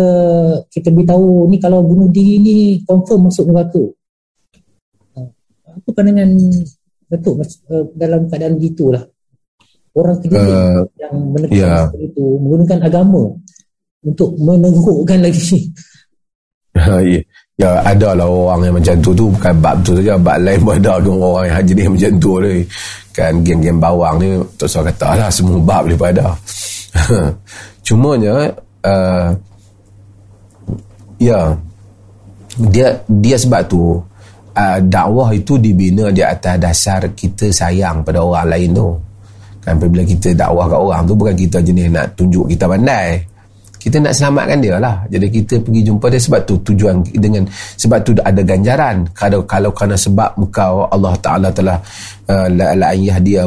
S2: kita beritahu ni kalau bunuh diri ni confirm masuk neraka. Hmm, apa pandangan Datuk uh, dalam keadaan gitulah orang kedua uh, yang menekan yeah. itu menggunakan agama untuk menegurkan lagi.
S1: Ya, ya ada lah orang yang macam tu tu bukan bab tu saja. Bab lain pun ada orang yang jenis macam tu ni. Kan geng-geng bawang ni tak usah kata lah semua bab boleh pada cumanya uh, ya dia dia sebab tu uh, dakwah itu dibina di atas dasar kita sayang pada orang lain tu kan bila kita dakwah kat orang tu bukan kita jenis nak tunjuk kita pandai. Kita nak selamatkan dia lah. Jadi kita pergi jumpa dia sebab tu tujuan dengan sebab tu ada ganjaran. Kalau kalau kerana sebab engkau Allah Taala telah uh, la la yahdi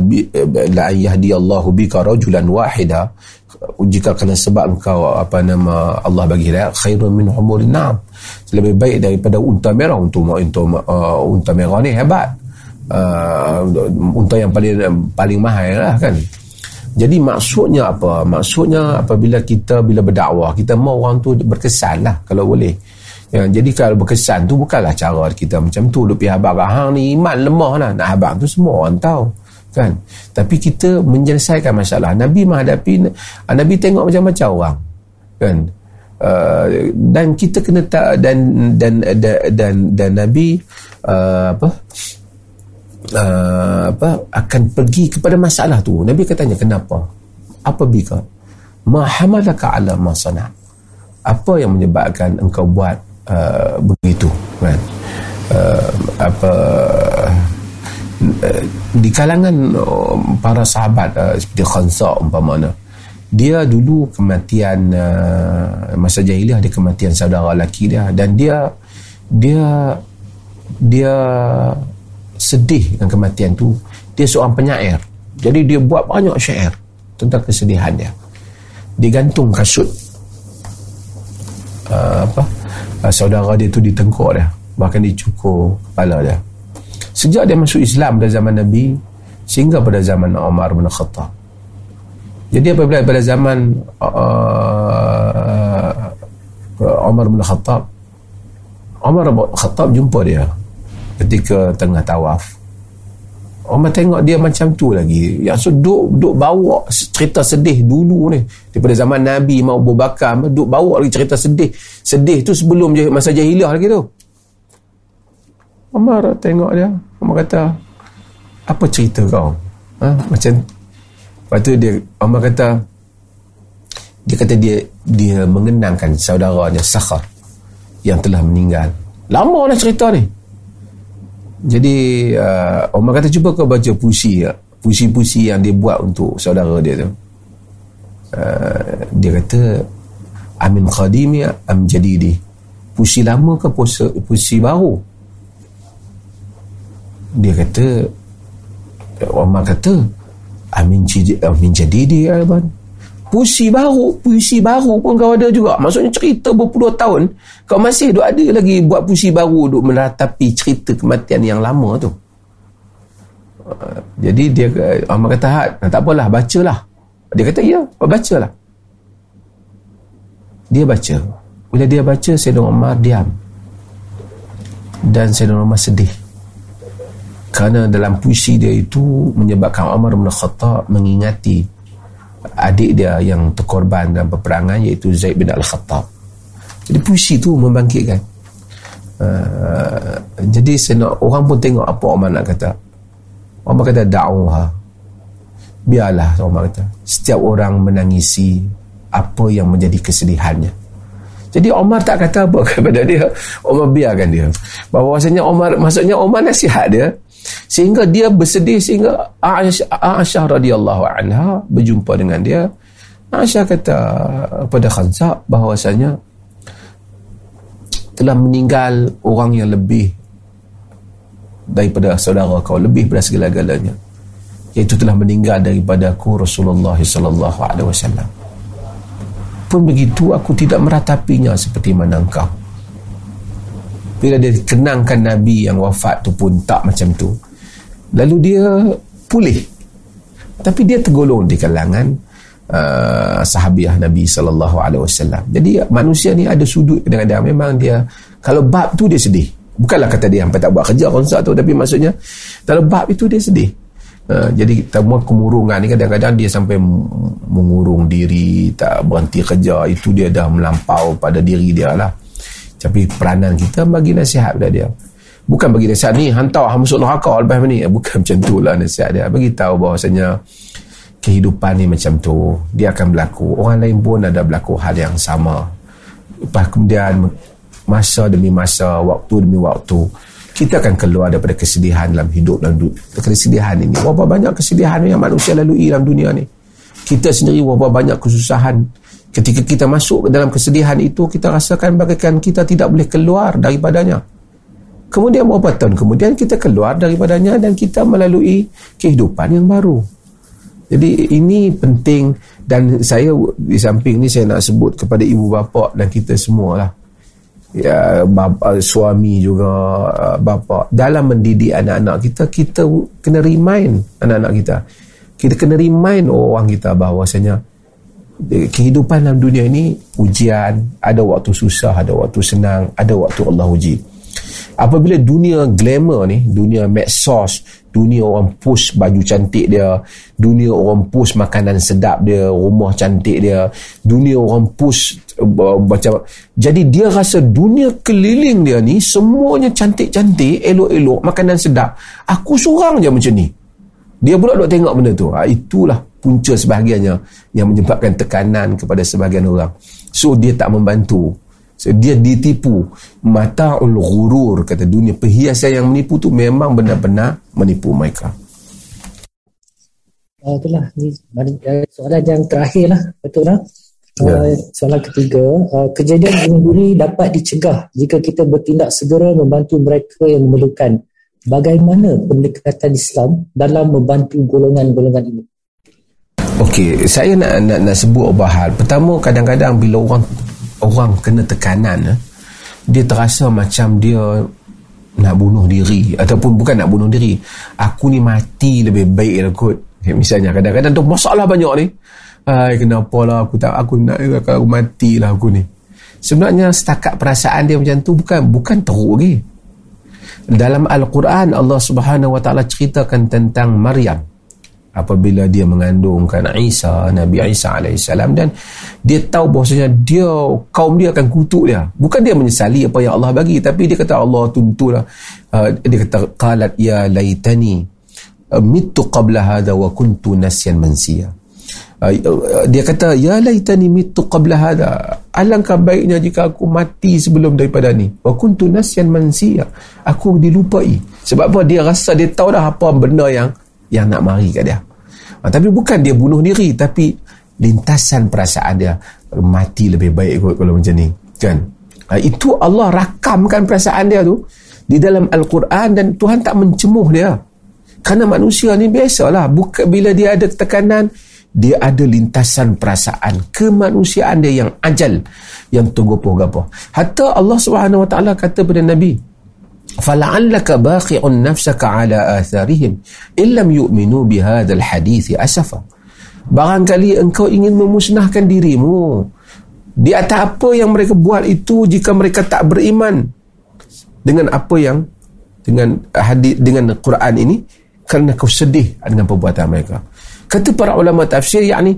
S1: la yahdi Allah bika rajulan wahida. Jika kerana sebab engkau apa nama Allah bagi hidayah khairun min humurin na'am lebih baik daripada unta merah untuk uh, unta merah ni hebat uh, unta yang paling paling mahal lah kan? Jadi maksudnya apa? Maksudnya apabila kita bila berdakwah kita mau orang tu berkesan lah kalau boleh. Ya, jadi kalau berkesan tu bukanlah cara kita macam tu duk pergi habaq hang ni iman lemah lah. Nak habaq tu semua orang tahu kan? Tapi kita menyelesaikan masalah. Nabi menghadapi Nabi tengok macam-macam orang kan? Uh, dan kita kena tak dan dan dan dan, dan Nabi uh, apa uh, apa akan pergi kepada masalah tu. Nabi katanya kenapa? Apa bika ma hamalaka ala ma apa yang menyebabkan engkau buat uh, begitu? Kan? Uh, apa uh, di kalangan uh, para sahabat uh, seperti Khansa umpamanya dia dulu kematian uh, masa jahiliah dia kematian saudara lelaki dia. Dan dia dia dia sedih dengan kematian tu dia seorang penyair. Jadi dia buat banyak syair tentang kesedihan dia. Digantung kasut. Uh, apa? Uh, saudara dia tu ditengkuk dia. Bahkan dicukur kepala dia. Sejak dia masuk Islam pada zaman Nabi sehingga pada zaman Umar bin Khattab. Jadi apabila pada zaman uh, Umar bin Khattab? Umar bin Khattab jumpa dia ketika tengah tawaf. Umar tengok dia macam tu lagi. Yang so duk, duk bawa cerita sedih dulu ni. Daripada zaman Nabi mau Abu Bakar duk bawa lagi cerita sedih. Sedih tu sebelum masa jahiliah lagi tu. Umar tengok dia. Umar kata apa cerita kau? Ha? macam lepas tu dia Umar kata dia kata dia dia mengenangkan saudaranya Sakhar yang telah meninggal. Lama dah cerita ni jadi uh, Omar kata cuba kau baca puisi ya. Puisi-puisi yang dia buat untuk saudara dia tu. Uh, dia kata Amin Khadimi Am Jadidi. Puisi lama ke puisi, puisi baru? Dia kata Omar kata Amin, Amin Jadidi Alban puisi baru puisi baru pun kau ada juga. Maksudnya cerita berpuluh tahun kau masih duk ada lagi buat puisi baru duk meratapi cerita kematian yang lama tu. Uh, jadi dia Ahmad kata had tak apalah bacalah. Dia kata ya bacalah. Dia baca. Bila dia baca Sayyidina Umar diam. Dan Sayyidina Umar sedih. Kerana dalam puisi dia itu menyebabkan Umar bin Khattab mengingati adik dia yang terkorban dalam peperangan iaitu Zaid bin Al-Khattab. Jadi puisi tu membangkitkan. Uh, jadi nak, orang pun tengok apa Umar nak kata. Umar kata da'uha. Biarlah Umar kata. Setiap orang menangisi apa yang menjadi kesedihannya. Jadi Omar tak kata apa kepada dia. Omar biarkan dia. Bahawasanya Omar maksudnya Omar nasihat dia sehingga dia bersedih sehingga Aisyah, radhiyallahu anha berjumpa dengan dia. Aisyah kata kepada Khansa bahawasanya telah meninggal orang yang lebih daripada saudara kau lebih daripada segala-galanya. Iaitu telah meninggal daripada aku Rasulullah sallallahu alaihi wasallam. Pun begitu aku tidak meratapinya seperti mana engkau bila dia kenangkan Nabi yang wafat tu pun tak macam tu. Lalu dia pulih. Tapi dia tergolong di kalangan uh, sahabiah Nabi wasallam. Jadi manusia ni ada sudut kadang-kadang. Memang dia kalau bab tu dia sedih. Bukanlah kata dia sampai tak buat kerja konsert tu. Tapi maksudnya dalam bab itu dia sedih. Uh, jadi semua kemurungan ni kadang-kadang dia sampai mengurung diri tak berhenti kerja. Itu dia dah melampau pada diri dia lah tapi peranan kita bagi nasihat pada dia. Bukan bagi nasihat ni hantar hang masuk neraka lepas ni. Bukan macam tu lah nasihat dia. Bagi tahu bahawasanya kehidupan ni macam tu. Dia akan berlaku. Orang lain pun ada berlaku hal yang sama. Lepas kemudian masa demi masa waktu demi waktu kita akan keluar daripada kesedihan dalam hidup dalam kesedihan ini. Berapa banyak kesedihan yang manusia lalui dalam dunia ni? Kita sendiri berapa banyak kesusahan Ketika kita masuk dalam kesedihan itu, kita rasakan bagaikan kita tidak boleh keluar daripadanya. Kemudian beberapa tahun kemudian kita keluar daripadanya dan kita melalui kehidupan yang baru. Jadi ini penting dan saya di samping ini saya nak sebut kepada ibu bapa dan kita semua lah. Ya, bapa, suami juga bapa dalam mendidik anak-anak kita kita kena remind anak-anak kita kita kena remind orang kita bahawasanya kehidupan dalam dunia ini ujian ada waktu susah ada waktu senang ada waktu Allah uji. Apabila dunia glamour ni dunia medsos dunia orang post baju cantik dia dunia orang post makanan sedap dia rumah cantik dia dunia orang post uh, macam jadi dia rasa dunia keliling dia ni semuanya cantik-cantik elok-elok makanan sedap. Aku seorang je macam ni. Dia pula duk tengok benda tu. Ha, itulah punca sebahagiannya yang menyebabkan tekanan kepada sebahagian orang so dia tak membantu So, dia ditipu. Mata'ul ghurur, kata dunia. Perhiasan yang menipu tu memang benar-benar menipu mereka.
S2: Uh, itulah. Ni, soalan yang terakhir lah. Betul lah. Uh, soalan ketiga. Uh, kejadian bunuh diri dapat dicegah jika kita bertindak segera membantu mereka yang memerlukan. Bagaimana pendekatan Islam dalam membantu golongan-golongan ini?
S1: Okey, saya nak, nak nak sebut beberapa hal. Pertama, kadang-kadang bila orang orang kena tekanan eh, dia terasa macam dia nak bunuh diri ataupun bukan nak bunuh diri. Aku ni mati lebih baik lah kot. Misalnya kadang-kadang tu masalah banyak ni. Hai, kenapa lah aku tak aku nak aku mati lah aku ni. Sebenarnya setakat perasaan dia macam tu bukan bukan teruk lagi. Dalam Al-Quran Allah Subhanahu Wa Taala ceritakan tentang Maryam apabila dia mengandungkan Isa Nabi Isa alaihissalam dan dia tahu bahawasanya dia kaum dia akan kutuk dia. Bukan dia menyesali apa yang Allah bagi tapi dia kata Allah tuntulah. Uh, dia kata qalat ya laitani uh, mittu qabla hadha wa kuntu nasyan mansiya. Uh, uh, dia kata ya laitani mittu qabla hadha. Alangkah baiknya jika aku mati sebelum daripada ni. Wa kuntu nasyan mansiya. Aku dilupai. Sebab apa? Dia rasa dia tahu dah apa benda yang yang nak mari kat dia Ha, tapi bukan dia bunuh diri tapi lintasan perasaan dia mati lebih baik kot kalau macam ni kan? Ha, itu Allah rakamkan perasaan dia tu di dalam Al-Quran dan Tuhan tak mencemuh dia. Kerana manusia ni biasalah bukan bila dia ada tekanan dia ada lintasan perasaan kemanusiaan dia yang ajal yang tergopoh-gopoh hatta Allah Subhanahu Wa Taala kata pada Nabi فلعلك باقع نفسك على آثارهم إن لم يؤمنوا بهذا الحديث أسفا barangkali engkau ingin memusnahkan dirimu di atas apa yang mereka buat itu jika mereka tak beriman dengan apa yang dengan hadis dengan Quran ini kerana kau sedih dengan perbuatan mereka kata para ulama tafsir yakni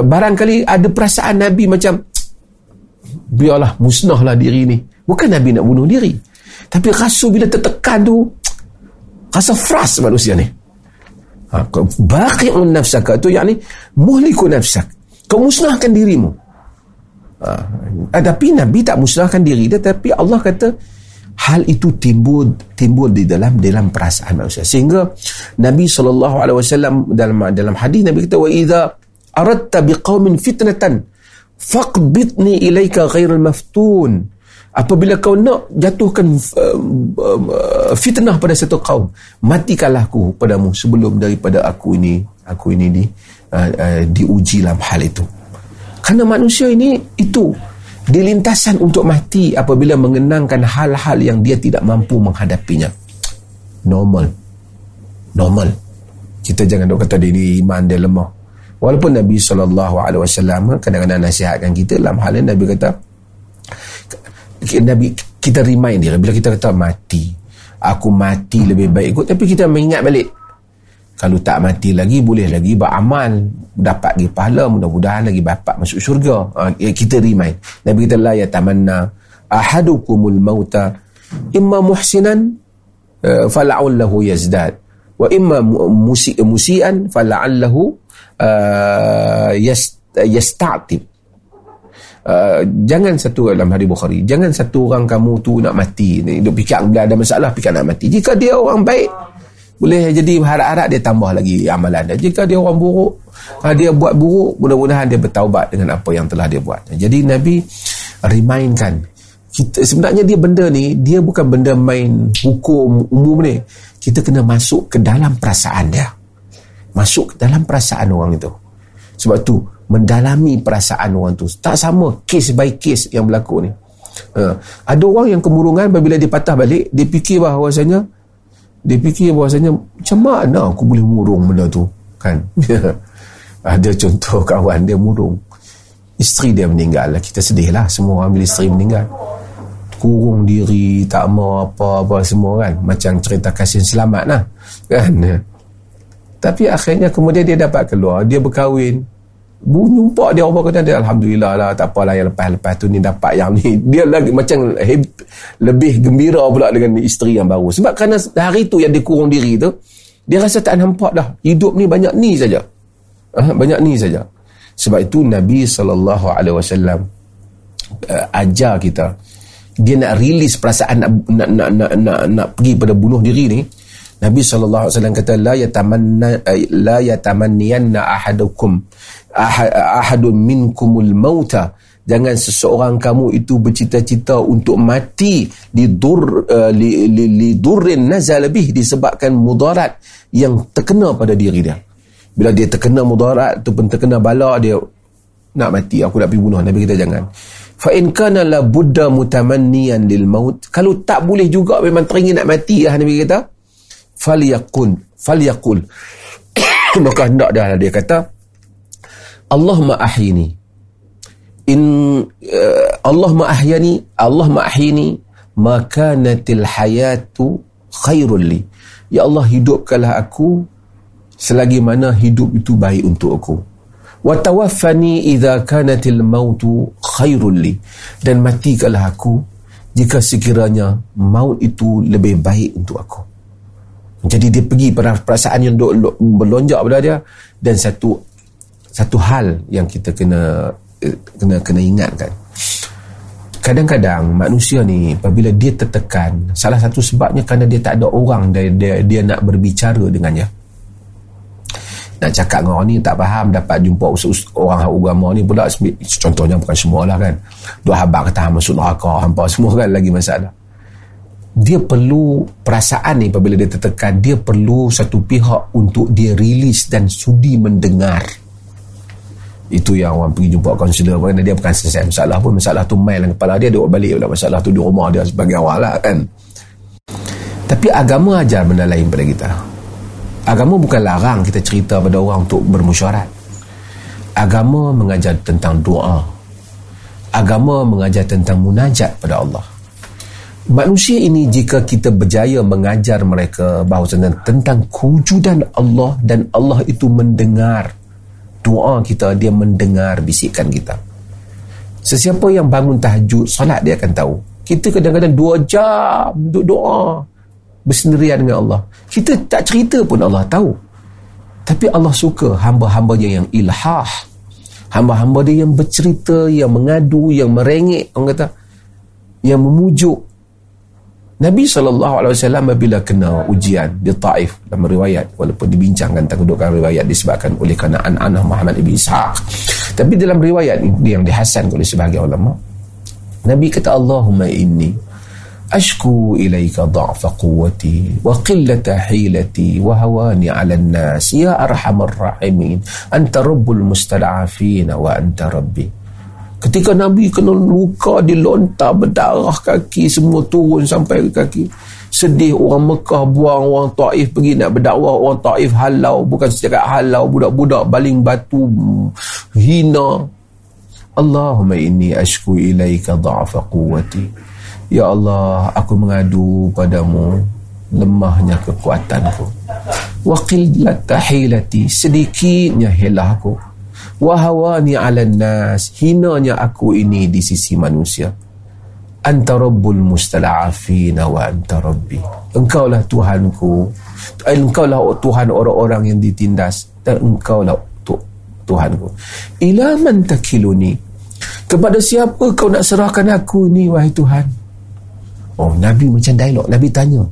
S1: barangkali ada perasaan Nabi macam biarlah musnahlah diri ni Bukan Nabi nak bunuh diri. Tapi rasa bila tertekan tu, rasa fras manusia ni. Ha, baqi'un nafsaka tu yakni muhliku nafsak. Kau musnahkan dirimu. Ha, tapi Nabi tak musnahkan diri dia tapi Allah kata hal itu timbul timbul di dalam dalam perasaan manusia sehingga Nabi SAW dalam dalam hadis Nabi kata wa idza aradta biqaumin fitnatan faqbitni ilaika ghairal maftun apabila kau nak jatuhkan uh, uh, fitnah pada satu kaum matikanlah aku padamu sebelum daripada aku ini aku ini di uh, uh, diuji dalam hal itu. Kerana manusia ini itu di lintasan untuk mati apabila mengenangkan hal-hal yang dia tidak mampu menghadapinya. Normal. Normal. Kita jangan dok kata diri iman dia lemah. Walaupun Nabi SAW kadang-kadang nasihatkan kita dalam hal ini Nabi kata Nabi kita remind dia bila kita kata mati aku mati lebih baik kot tapi kita mengingat balik kalau tak mati lagi boleh lagi beramal dapat lagi pahala mudah-mudahan lagi bapak masuk syurga. Ha, kita remind. Nabi kita la yatamanna ahadukumul mauta. Imma muhsinan uh, fala'allahu yazdad. Wa imma musian fala'allahu uh, yasta'tib Uh, jangan satu dalam hari Bukhari jangan satu orang kamu tu nak mati. Ni duk fikir bila ada masalah fikir nak mati. Jika dia orang baik boleh jadi harap-harap dia tambah lagi amalan dia. Jika dia orang buruk uh, dia buat buruk mudah-mudahan dia bertaubat dengan apa yang telah dia buat. Jadi Nabi remindkan kita sebenarnya dia benda ni dia bukan benda main hukum umum ni. Kita kena masuk ke dalam perasaan dia. Masuk ke dalam perasaan orang itu. Sebab tu mendalami perasaan orang tu. Tak sama case by case yang berlaku ni. Uh, ada orang yang kemurungan bila dia patah balik dia fikir bahawasanya dia fikir bahasanya macam mana aku boleh murung benda tu? Kan? Ada contoh kawan dia murung. Isteri dia meninggal kita sedih lah. Semua orang bila isteri meninggal. Kurung diri tak mau apa-apa semua kan? Macam cerita kasih selamat lah. Kan? Tapi akhirnya kemudian dia dapat keluar. Dia berkahwin Bu numpak dia. Allah kata dia Alhamdulillah lah tak apalah yang lepas-lepas tu ni dapat yang ni. Dia lagi macam lebih gembira pula dengan isteri yang baru. Sebab kerana hari tu yang dia kurung diri tu dia rasa tak nampak dah. Hidup ni banyak ni saja. Uh, banyak ni saja. Sebab itu Nabi SAW uh, ajar kita dia nak release perasaan nak nak nak nak, nak, nak pergi pada bunuh diri ni Nabi SAW kata la yatamanna eh, la yatamanniyanna ahadukum ahadun minkumul mauta. Jangan seseorang kamu itu bercita-cita untuk mati di dur uh, li, li, li durrin nazal bih disebabkan mudarat yang terkena pada diri dia. Bila dia terkena mudarat ataupun terkena bala dia nak mati aku nak pergi bunuh. Nabi kata jangan. Fa in kana la budda mutamanniyan lil maut. Kalau tak boleh juga memang teringin nak mati lah Nabi kata falyaqul falyaqul maka hendak dah dia kata Allahumma ahyini in uh, Allahumma ahyani Allahumma ahyini ma kanatil hayatu khairul li. Ya Allah hidupkanlah aku selagi mana hidup itu baik untuk aku. Wa tawaffani idza kanatil mautu khairul li. Dan matikanlah aku jika sekiranya maut itu lebih baik untuk aku jadi dia pergi pada perasaan yang berlonjak pada dia dan satu satu hal yang kita kena eh, kena kena ingatkan. Kadang-kadang manusia ni apabila dia tertekan salah satu sebabnya kerana dia tak ada orang dia, dia, dia nak berbicara dengannya nak cakap dengan orang ni tak faham dapat jumpa orang agama ni pula contohnya bukan semua lah kan. Dua habang kata masuk neraka hampa semua kan lagi masalah dia perlu perasaan ni apabila dia tertekan. Dia perlu satu pihak untuk dia rilis dan sudi mendengar. Itu yang orang pergi jumpa kaunselor kerana dia bukan selesai masalah pun. Masalah tu main dalam kepala dia dia balik pula masalah tu di rumah dia sebagai awal lah kan. Tapi agama ajar benda lain pada kita. Agama bukan larang kita cerita pada orang untuk bermusyarat. Agama mengajar tentang doa. Agama mengajar tentang munajat pada Allah manusia ini jika kita berjaya mengajar mereka bahawa tentang kewujudan Allah dan Allah itu mendengar doa kita dia mendengar bisikan kita sesiapa yang bangun tahajud salat dia akan tahu kita kadang-kadang dua jam duduk doa bersendirian dengan Allah. Kita tak cerita pun Allah tahu. Tapi Allah suka hamba-hambanya yang ilhah. Hamba-hamba dia yang bercerita, yang mengadu, yang merengek, orang kata, yang memujuk. Nabi SAW bila kena ujian di Taif dalam riwayat walaupun dibincangkan tak kedudukan riwayat disebabkan oleh kerana anak-anak Muhammad Ibn Ishaq. Tapi dalam riwayat ini yang dihasan oleh sebahagian ulama Nabi kata Allahumma inni ashku ilaika da'fa quwwati wa qillata hilati wa hawani 'ala an-nas. Ya arhamar rahimin anta rabbul mustada'afin wa anta rabbi. Ketika Nabi kena luka dilontar berdarah kaki semua turun sampai ke kaki. Sedih orang Mekah buang orang Taif pergi nak berdakwah orang Taif halau bukan setakat halau budak-budak baling batu hina. Allahumma inni ashku ilaika dha'fa quwwati Ya Allah, aku mengadu padamu lemahnya kekuatanku. Wa qillata hilati, sedikitnya hilahku. Wa hawani 'alan nas, hinanya aku ini di sisi manusia. Anta rabbul mustala'afina wa anta rabbi. Engkaulah Tuhanku. Engkaulah Tuhan orang-orang yang ditindas dan engkaulah Tuhanku. Ila man takiluni? Kepada siapa kau nak serahkan aku ini wahai Tuhan? Oh, Nabi macam dialog. Nabi tanya.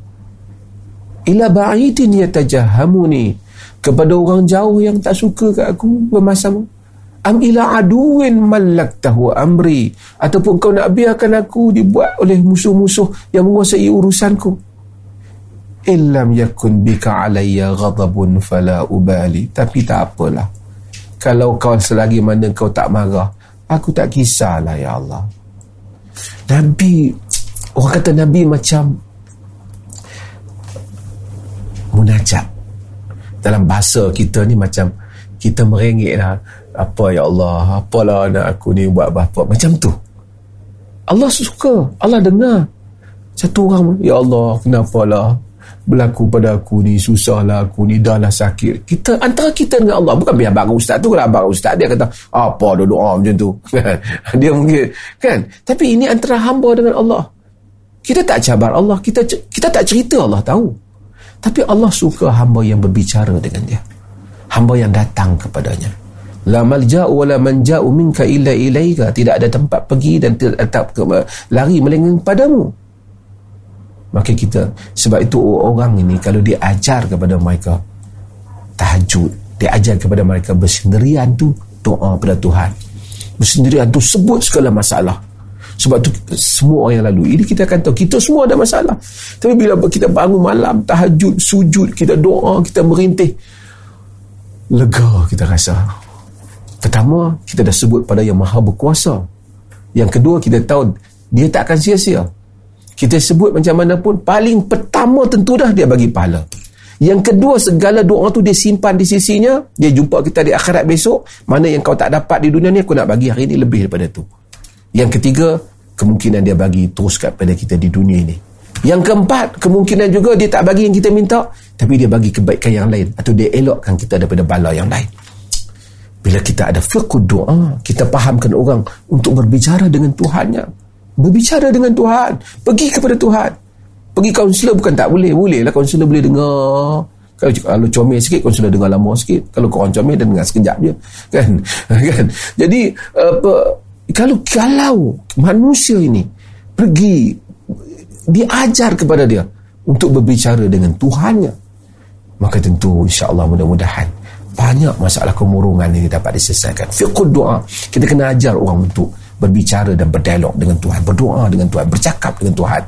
S1: Ila ba'idin yatajahamuni. Kepada orang jauh yang tak suka kat aku bermasam. Am ila aduin malak tahu amri. Ataupun kau nak biarkan aku dibuat oleh musuh-musuh yang menguasai urusanku. Illam yakun bika alaiya ghadabun fala ubali. Tapi tak apalah. Kalau kau selagi mana kau tak marah, aku tak kisahlah ya Allah. Nabi Orang kata Nabi macam munajat dalam bahasa kita ni macam kita merengek lah apa ya Allah? Apalah anak aku ni buat apa macam tu. Allah suka. Allah dengar. Satu orang ya Allah kenapa lah berlaku pada aku ni susah lah aku ni dah lah sakit. Kita antara kita dengan Allah. Bukan biar abang ustaz tu kalau abang ustaz dia kata apa dia doa macam tu? Dia mungkin kan? Tapi ini antara hamba dengan Allah. Kita tak cabar Allah. Kita kita tak cerita Allah tahu. Tapi Allah suka hamba yang berbicara dengan dia. Hamba yang datang kepadanya la malja'u wa la manja'u minka illa ilaika. Tidak ada tempat pergi dan ada lari melainkan padamu. Maka kita sebab itu orang ini kalau dia ajar kepada mereka tahajud dia ajar kepada mereka bersendirian tu doa kepada Tuhan. Bersendirian tu sebut segala masalah. Sebab tu semua orang yang lalu. Ini kita akan tahu kita semua ada masalah. Tapi bila kita bangun malam tahajud sujud kita doa kita merintih lega kita rasa pertama kita dah sebut pada yang maha berkuasa. Yang kedua kita tahu dia tak akan sia-sia. Kita sebut macam mana pun paling pertama tentu dah dia bagi pahala. Yang kedua segala doa tu dia simpan di sisinya. Dia jumpa kita di akhirat besok. Mana yang kau tak dapat di dunia ni aku nak bagi hari ini lebih daripada tu. Yang ketiga kemungkinan dia bagi terus kepada kita di dunia ini yang keempat kemungkinan juga dia tak bagi yang kita minta. Tapi dia bagi kebaikan yang lain. Atau dia elokkan kita daripada bala yang lain bila kita ada fiqh doa kita fahamkan orang untuk berbicara dengan Tuhannya. Berbicara dengan Tuhan. Pergi kepada Tuhan. Pergi kaunselor bukan tak boleh. Boleh lah kaunselor boleh dengar. Kalau, kalau comel sikit kaunselor dengar lama sikit. Kalau korang comel dan dengar sekejap je. Kan? Kan? Jadi apa kalau kalau manusia ini pergi diajar kepada dia untuk berbicara dengan Tuhannya maka tentu insyaAllah mudah-mudahan banyak masalah kemurungan ini dapat diselesaikan. Fiqh doa kita kena ajar orang untuk berbicara dan berdialog dengan Tuhan berdoa dengan Tuhan bercakap dengan Tuhan.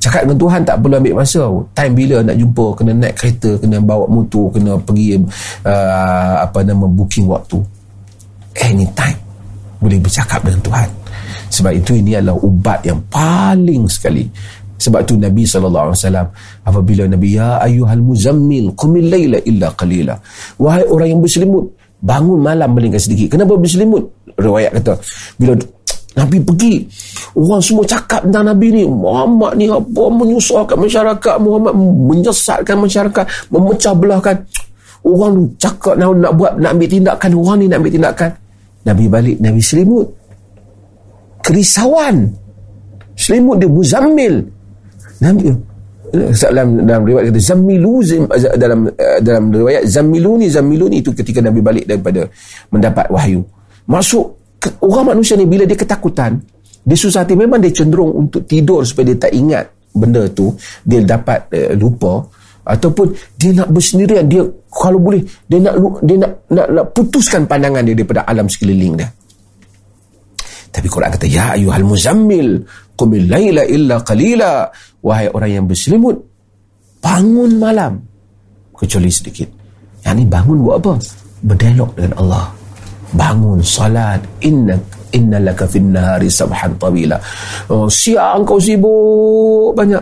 S1: Cakap dengan Tuhan tak perlu ambil masa. Time bila nak jumpa kena naik kereta kena bawa motor kena pergi uh, apa nama booking waktu. Anytime boleh bercakap dengan Tuhan. Sebab itu ini adalah ubat yang paling sekali sebab tu Nabi SAW apabila Nabi ya ayuhal muzammil qumil layla illa qalila. Wahai orang yang berselimut bangun malam melingkar sedikit. Kenapa berselimut? Riwayat kata bila Nabi pergi Orang semua cakap tentang Nabi ni Muhammad ni apa Menyusahkan masyarakat Muhammad menyesatkan masyarakat Memecah belahkan. Orang cakap nak, nak buat Nak ambil tindakan Orang ni nak ambil tindakan. Nabi balik Nabi selimut. Kerisauan. Selimut dia muzammil Nabi dalam dalam riwayat kata zammilu dalam dalam riwayat zammiluni zammiluni itu ketika Nabi balik daripada mendapat wahyu. Masuk orang manusia ni bila dia ketakutan dia susah hati. Memang dia cenderung untuk tidur supaya dia tak ingat benda tu. Dia dapat uh, lupa. Ataupun dia nak bersendirian. Dia kalau boleh dia nak dia nak nak, nak putuskan pandangan dia daripada alam sekeliling dia tapi Quran kata ya ayuhal muzammil qumil laila illa qalila. Wahai orang yang berselimut bangun malam. Kecuali sedikit. Yang ni bangun buat apa? Berdialog dengan Allah. Bangun salat inna inna laka fin nahari sabhan tawila. Oh, siang kau sibuk banyak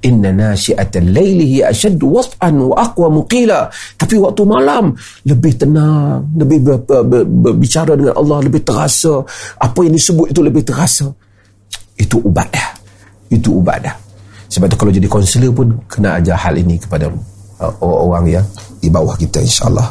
S1: inna nasyi'atal laili hiya ashaddu wat'an wa aqwa muqila. Tapi waktu malam lebih tenang lebih ber, ber, ber, berbicara dengan Allah lebih terasa. Apa yang disebut itu lebih terasa? Itu ubat dah itu ubat dah sebab tu kalau jadi konselor pun kena ajar hal ini kepada uh, orang yang di bawah kita insyaallah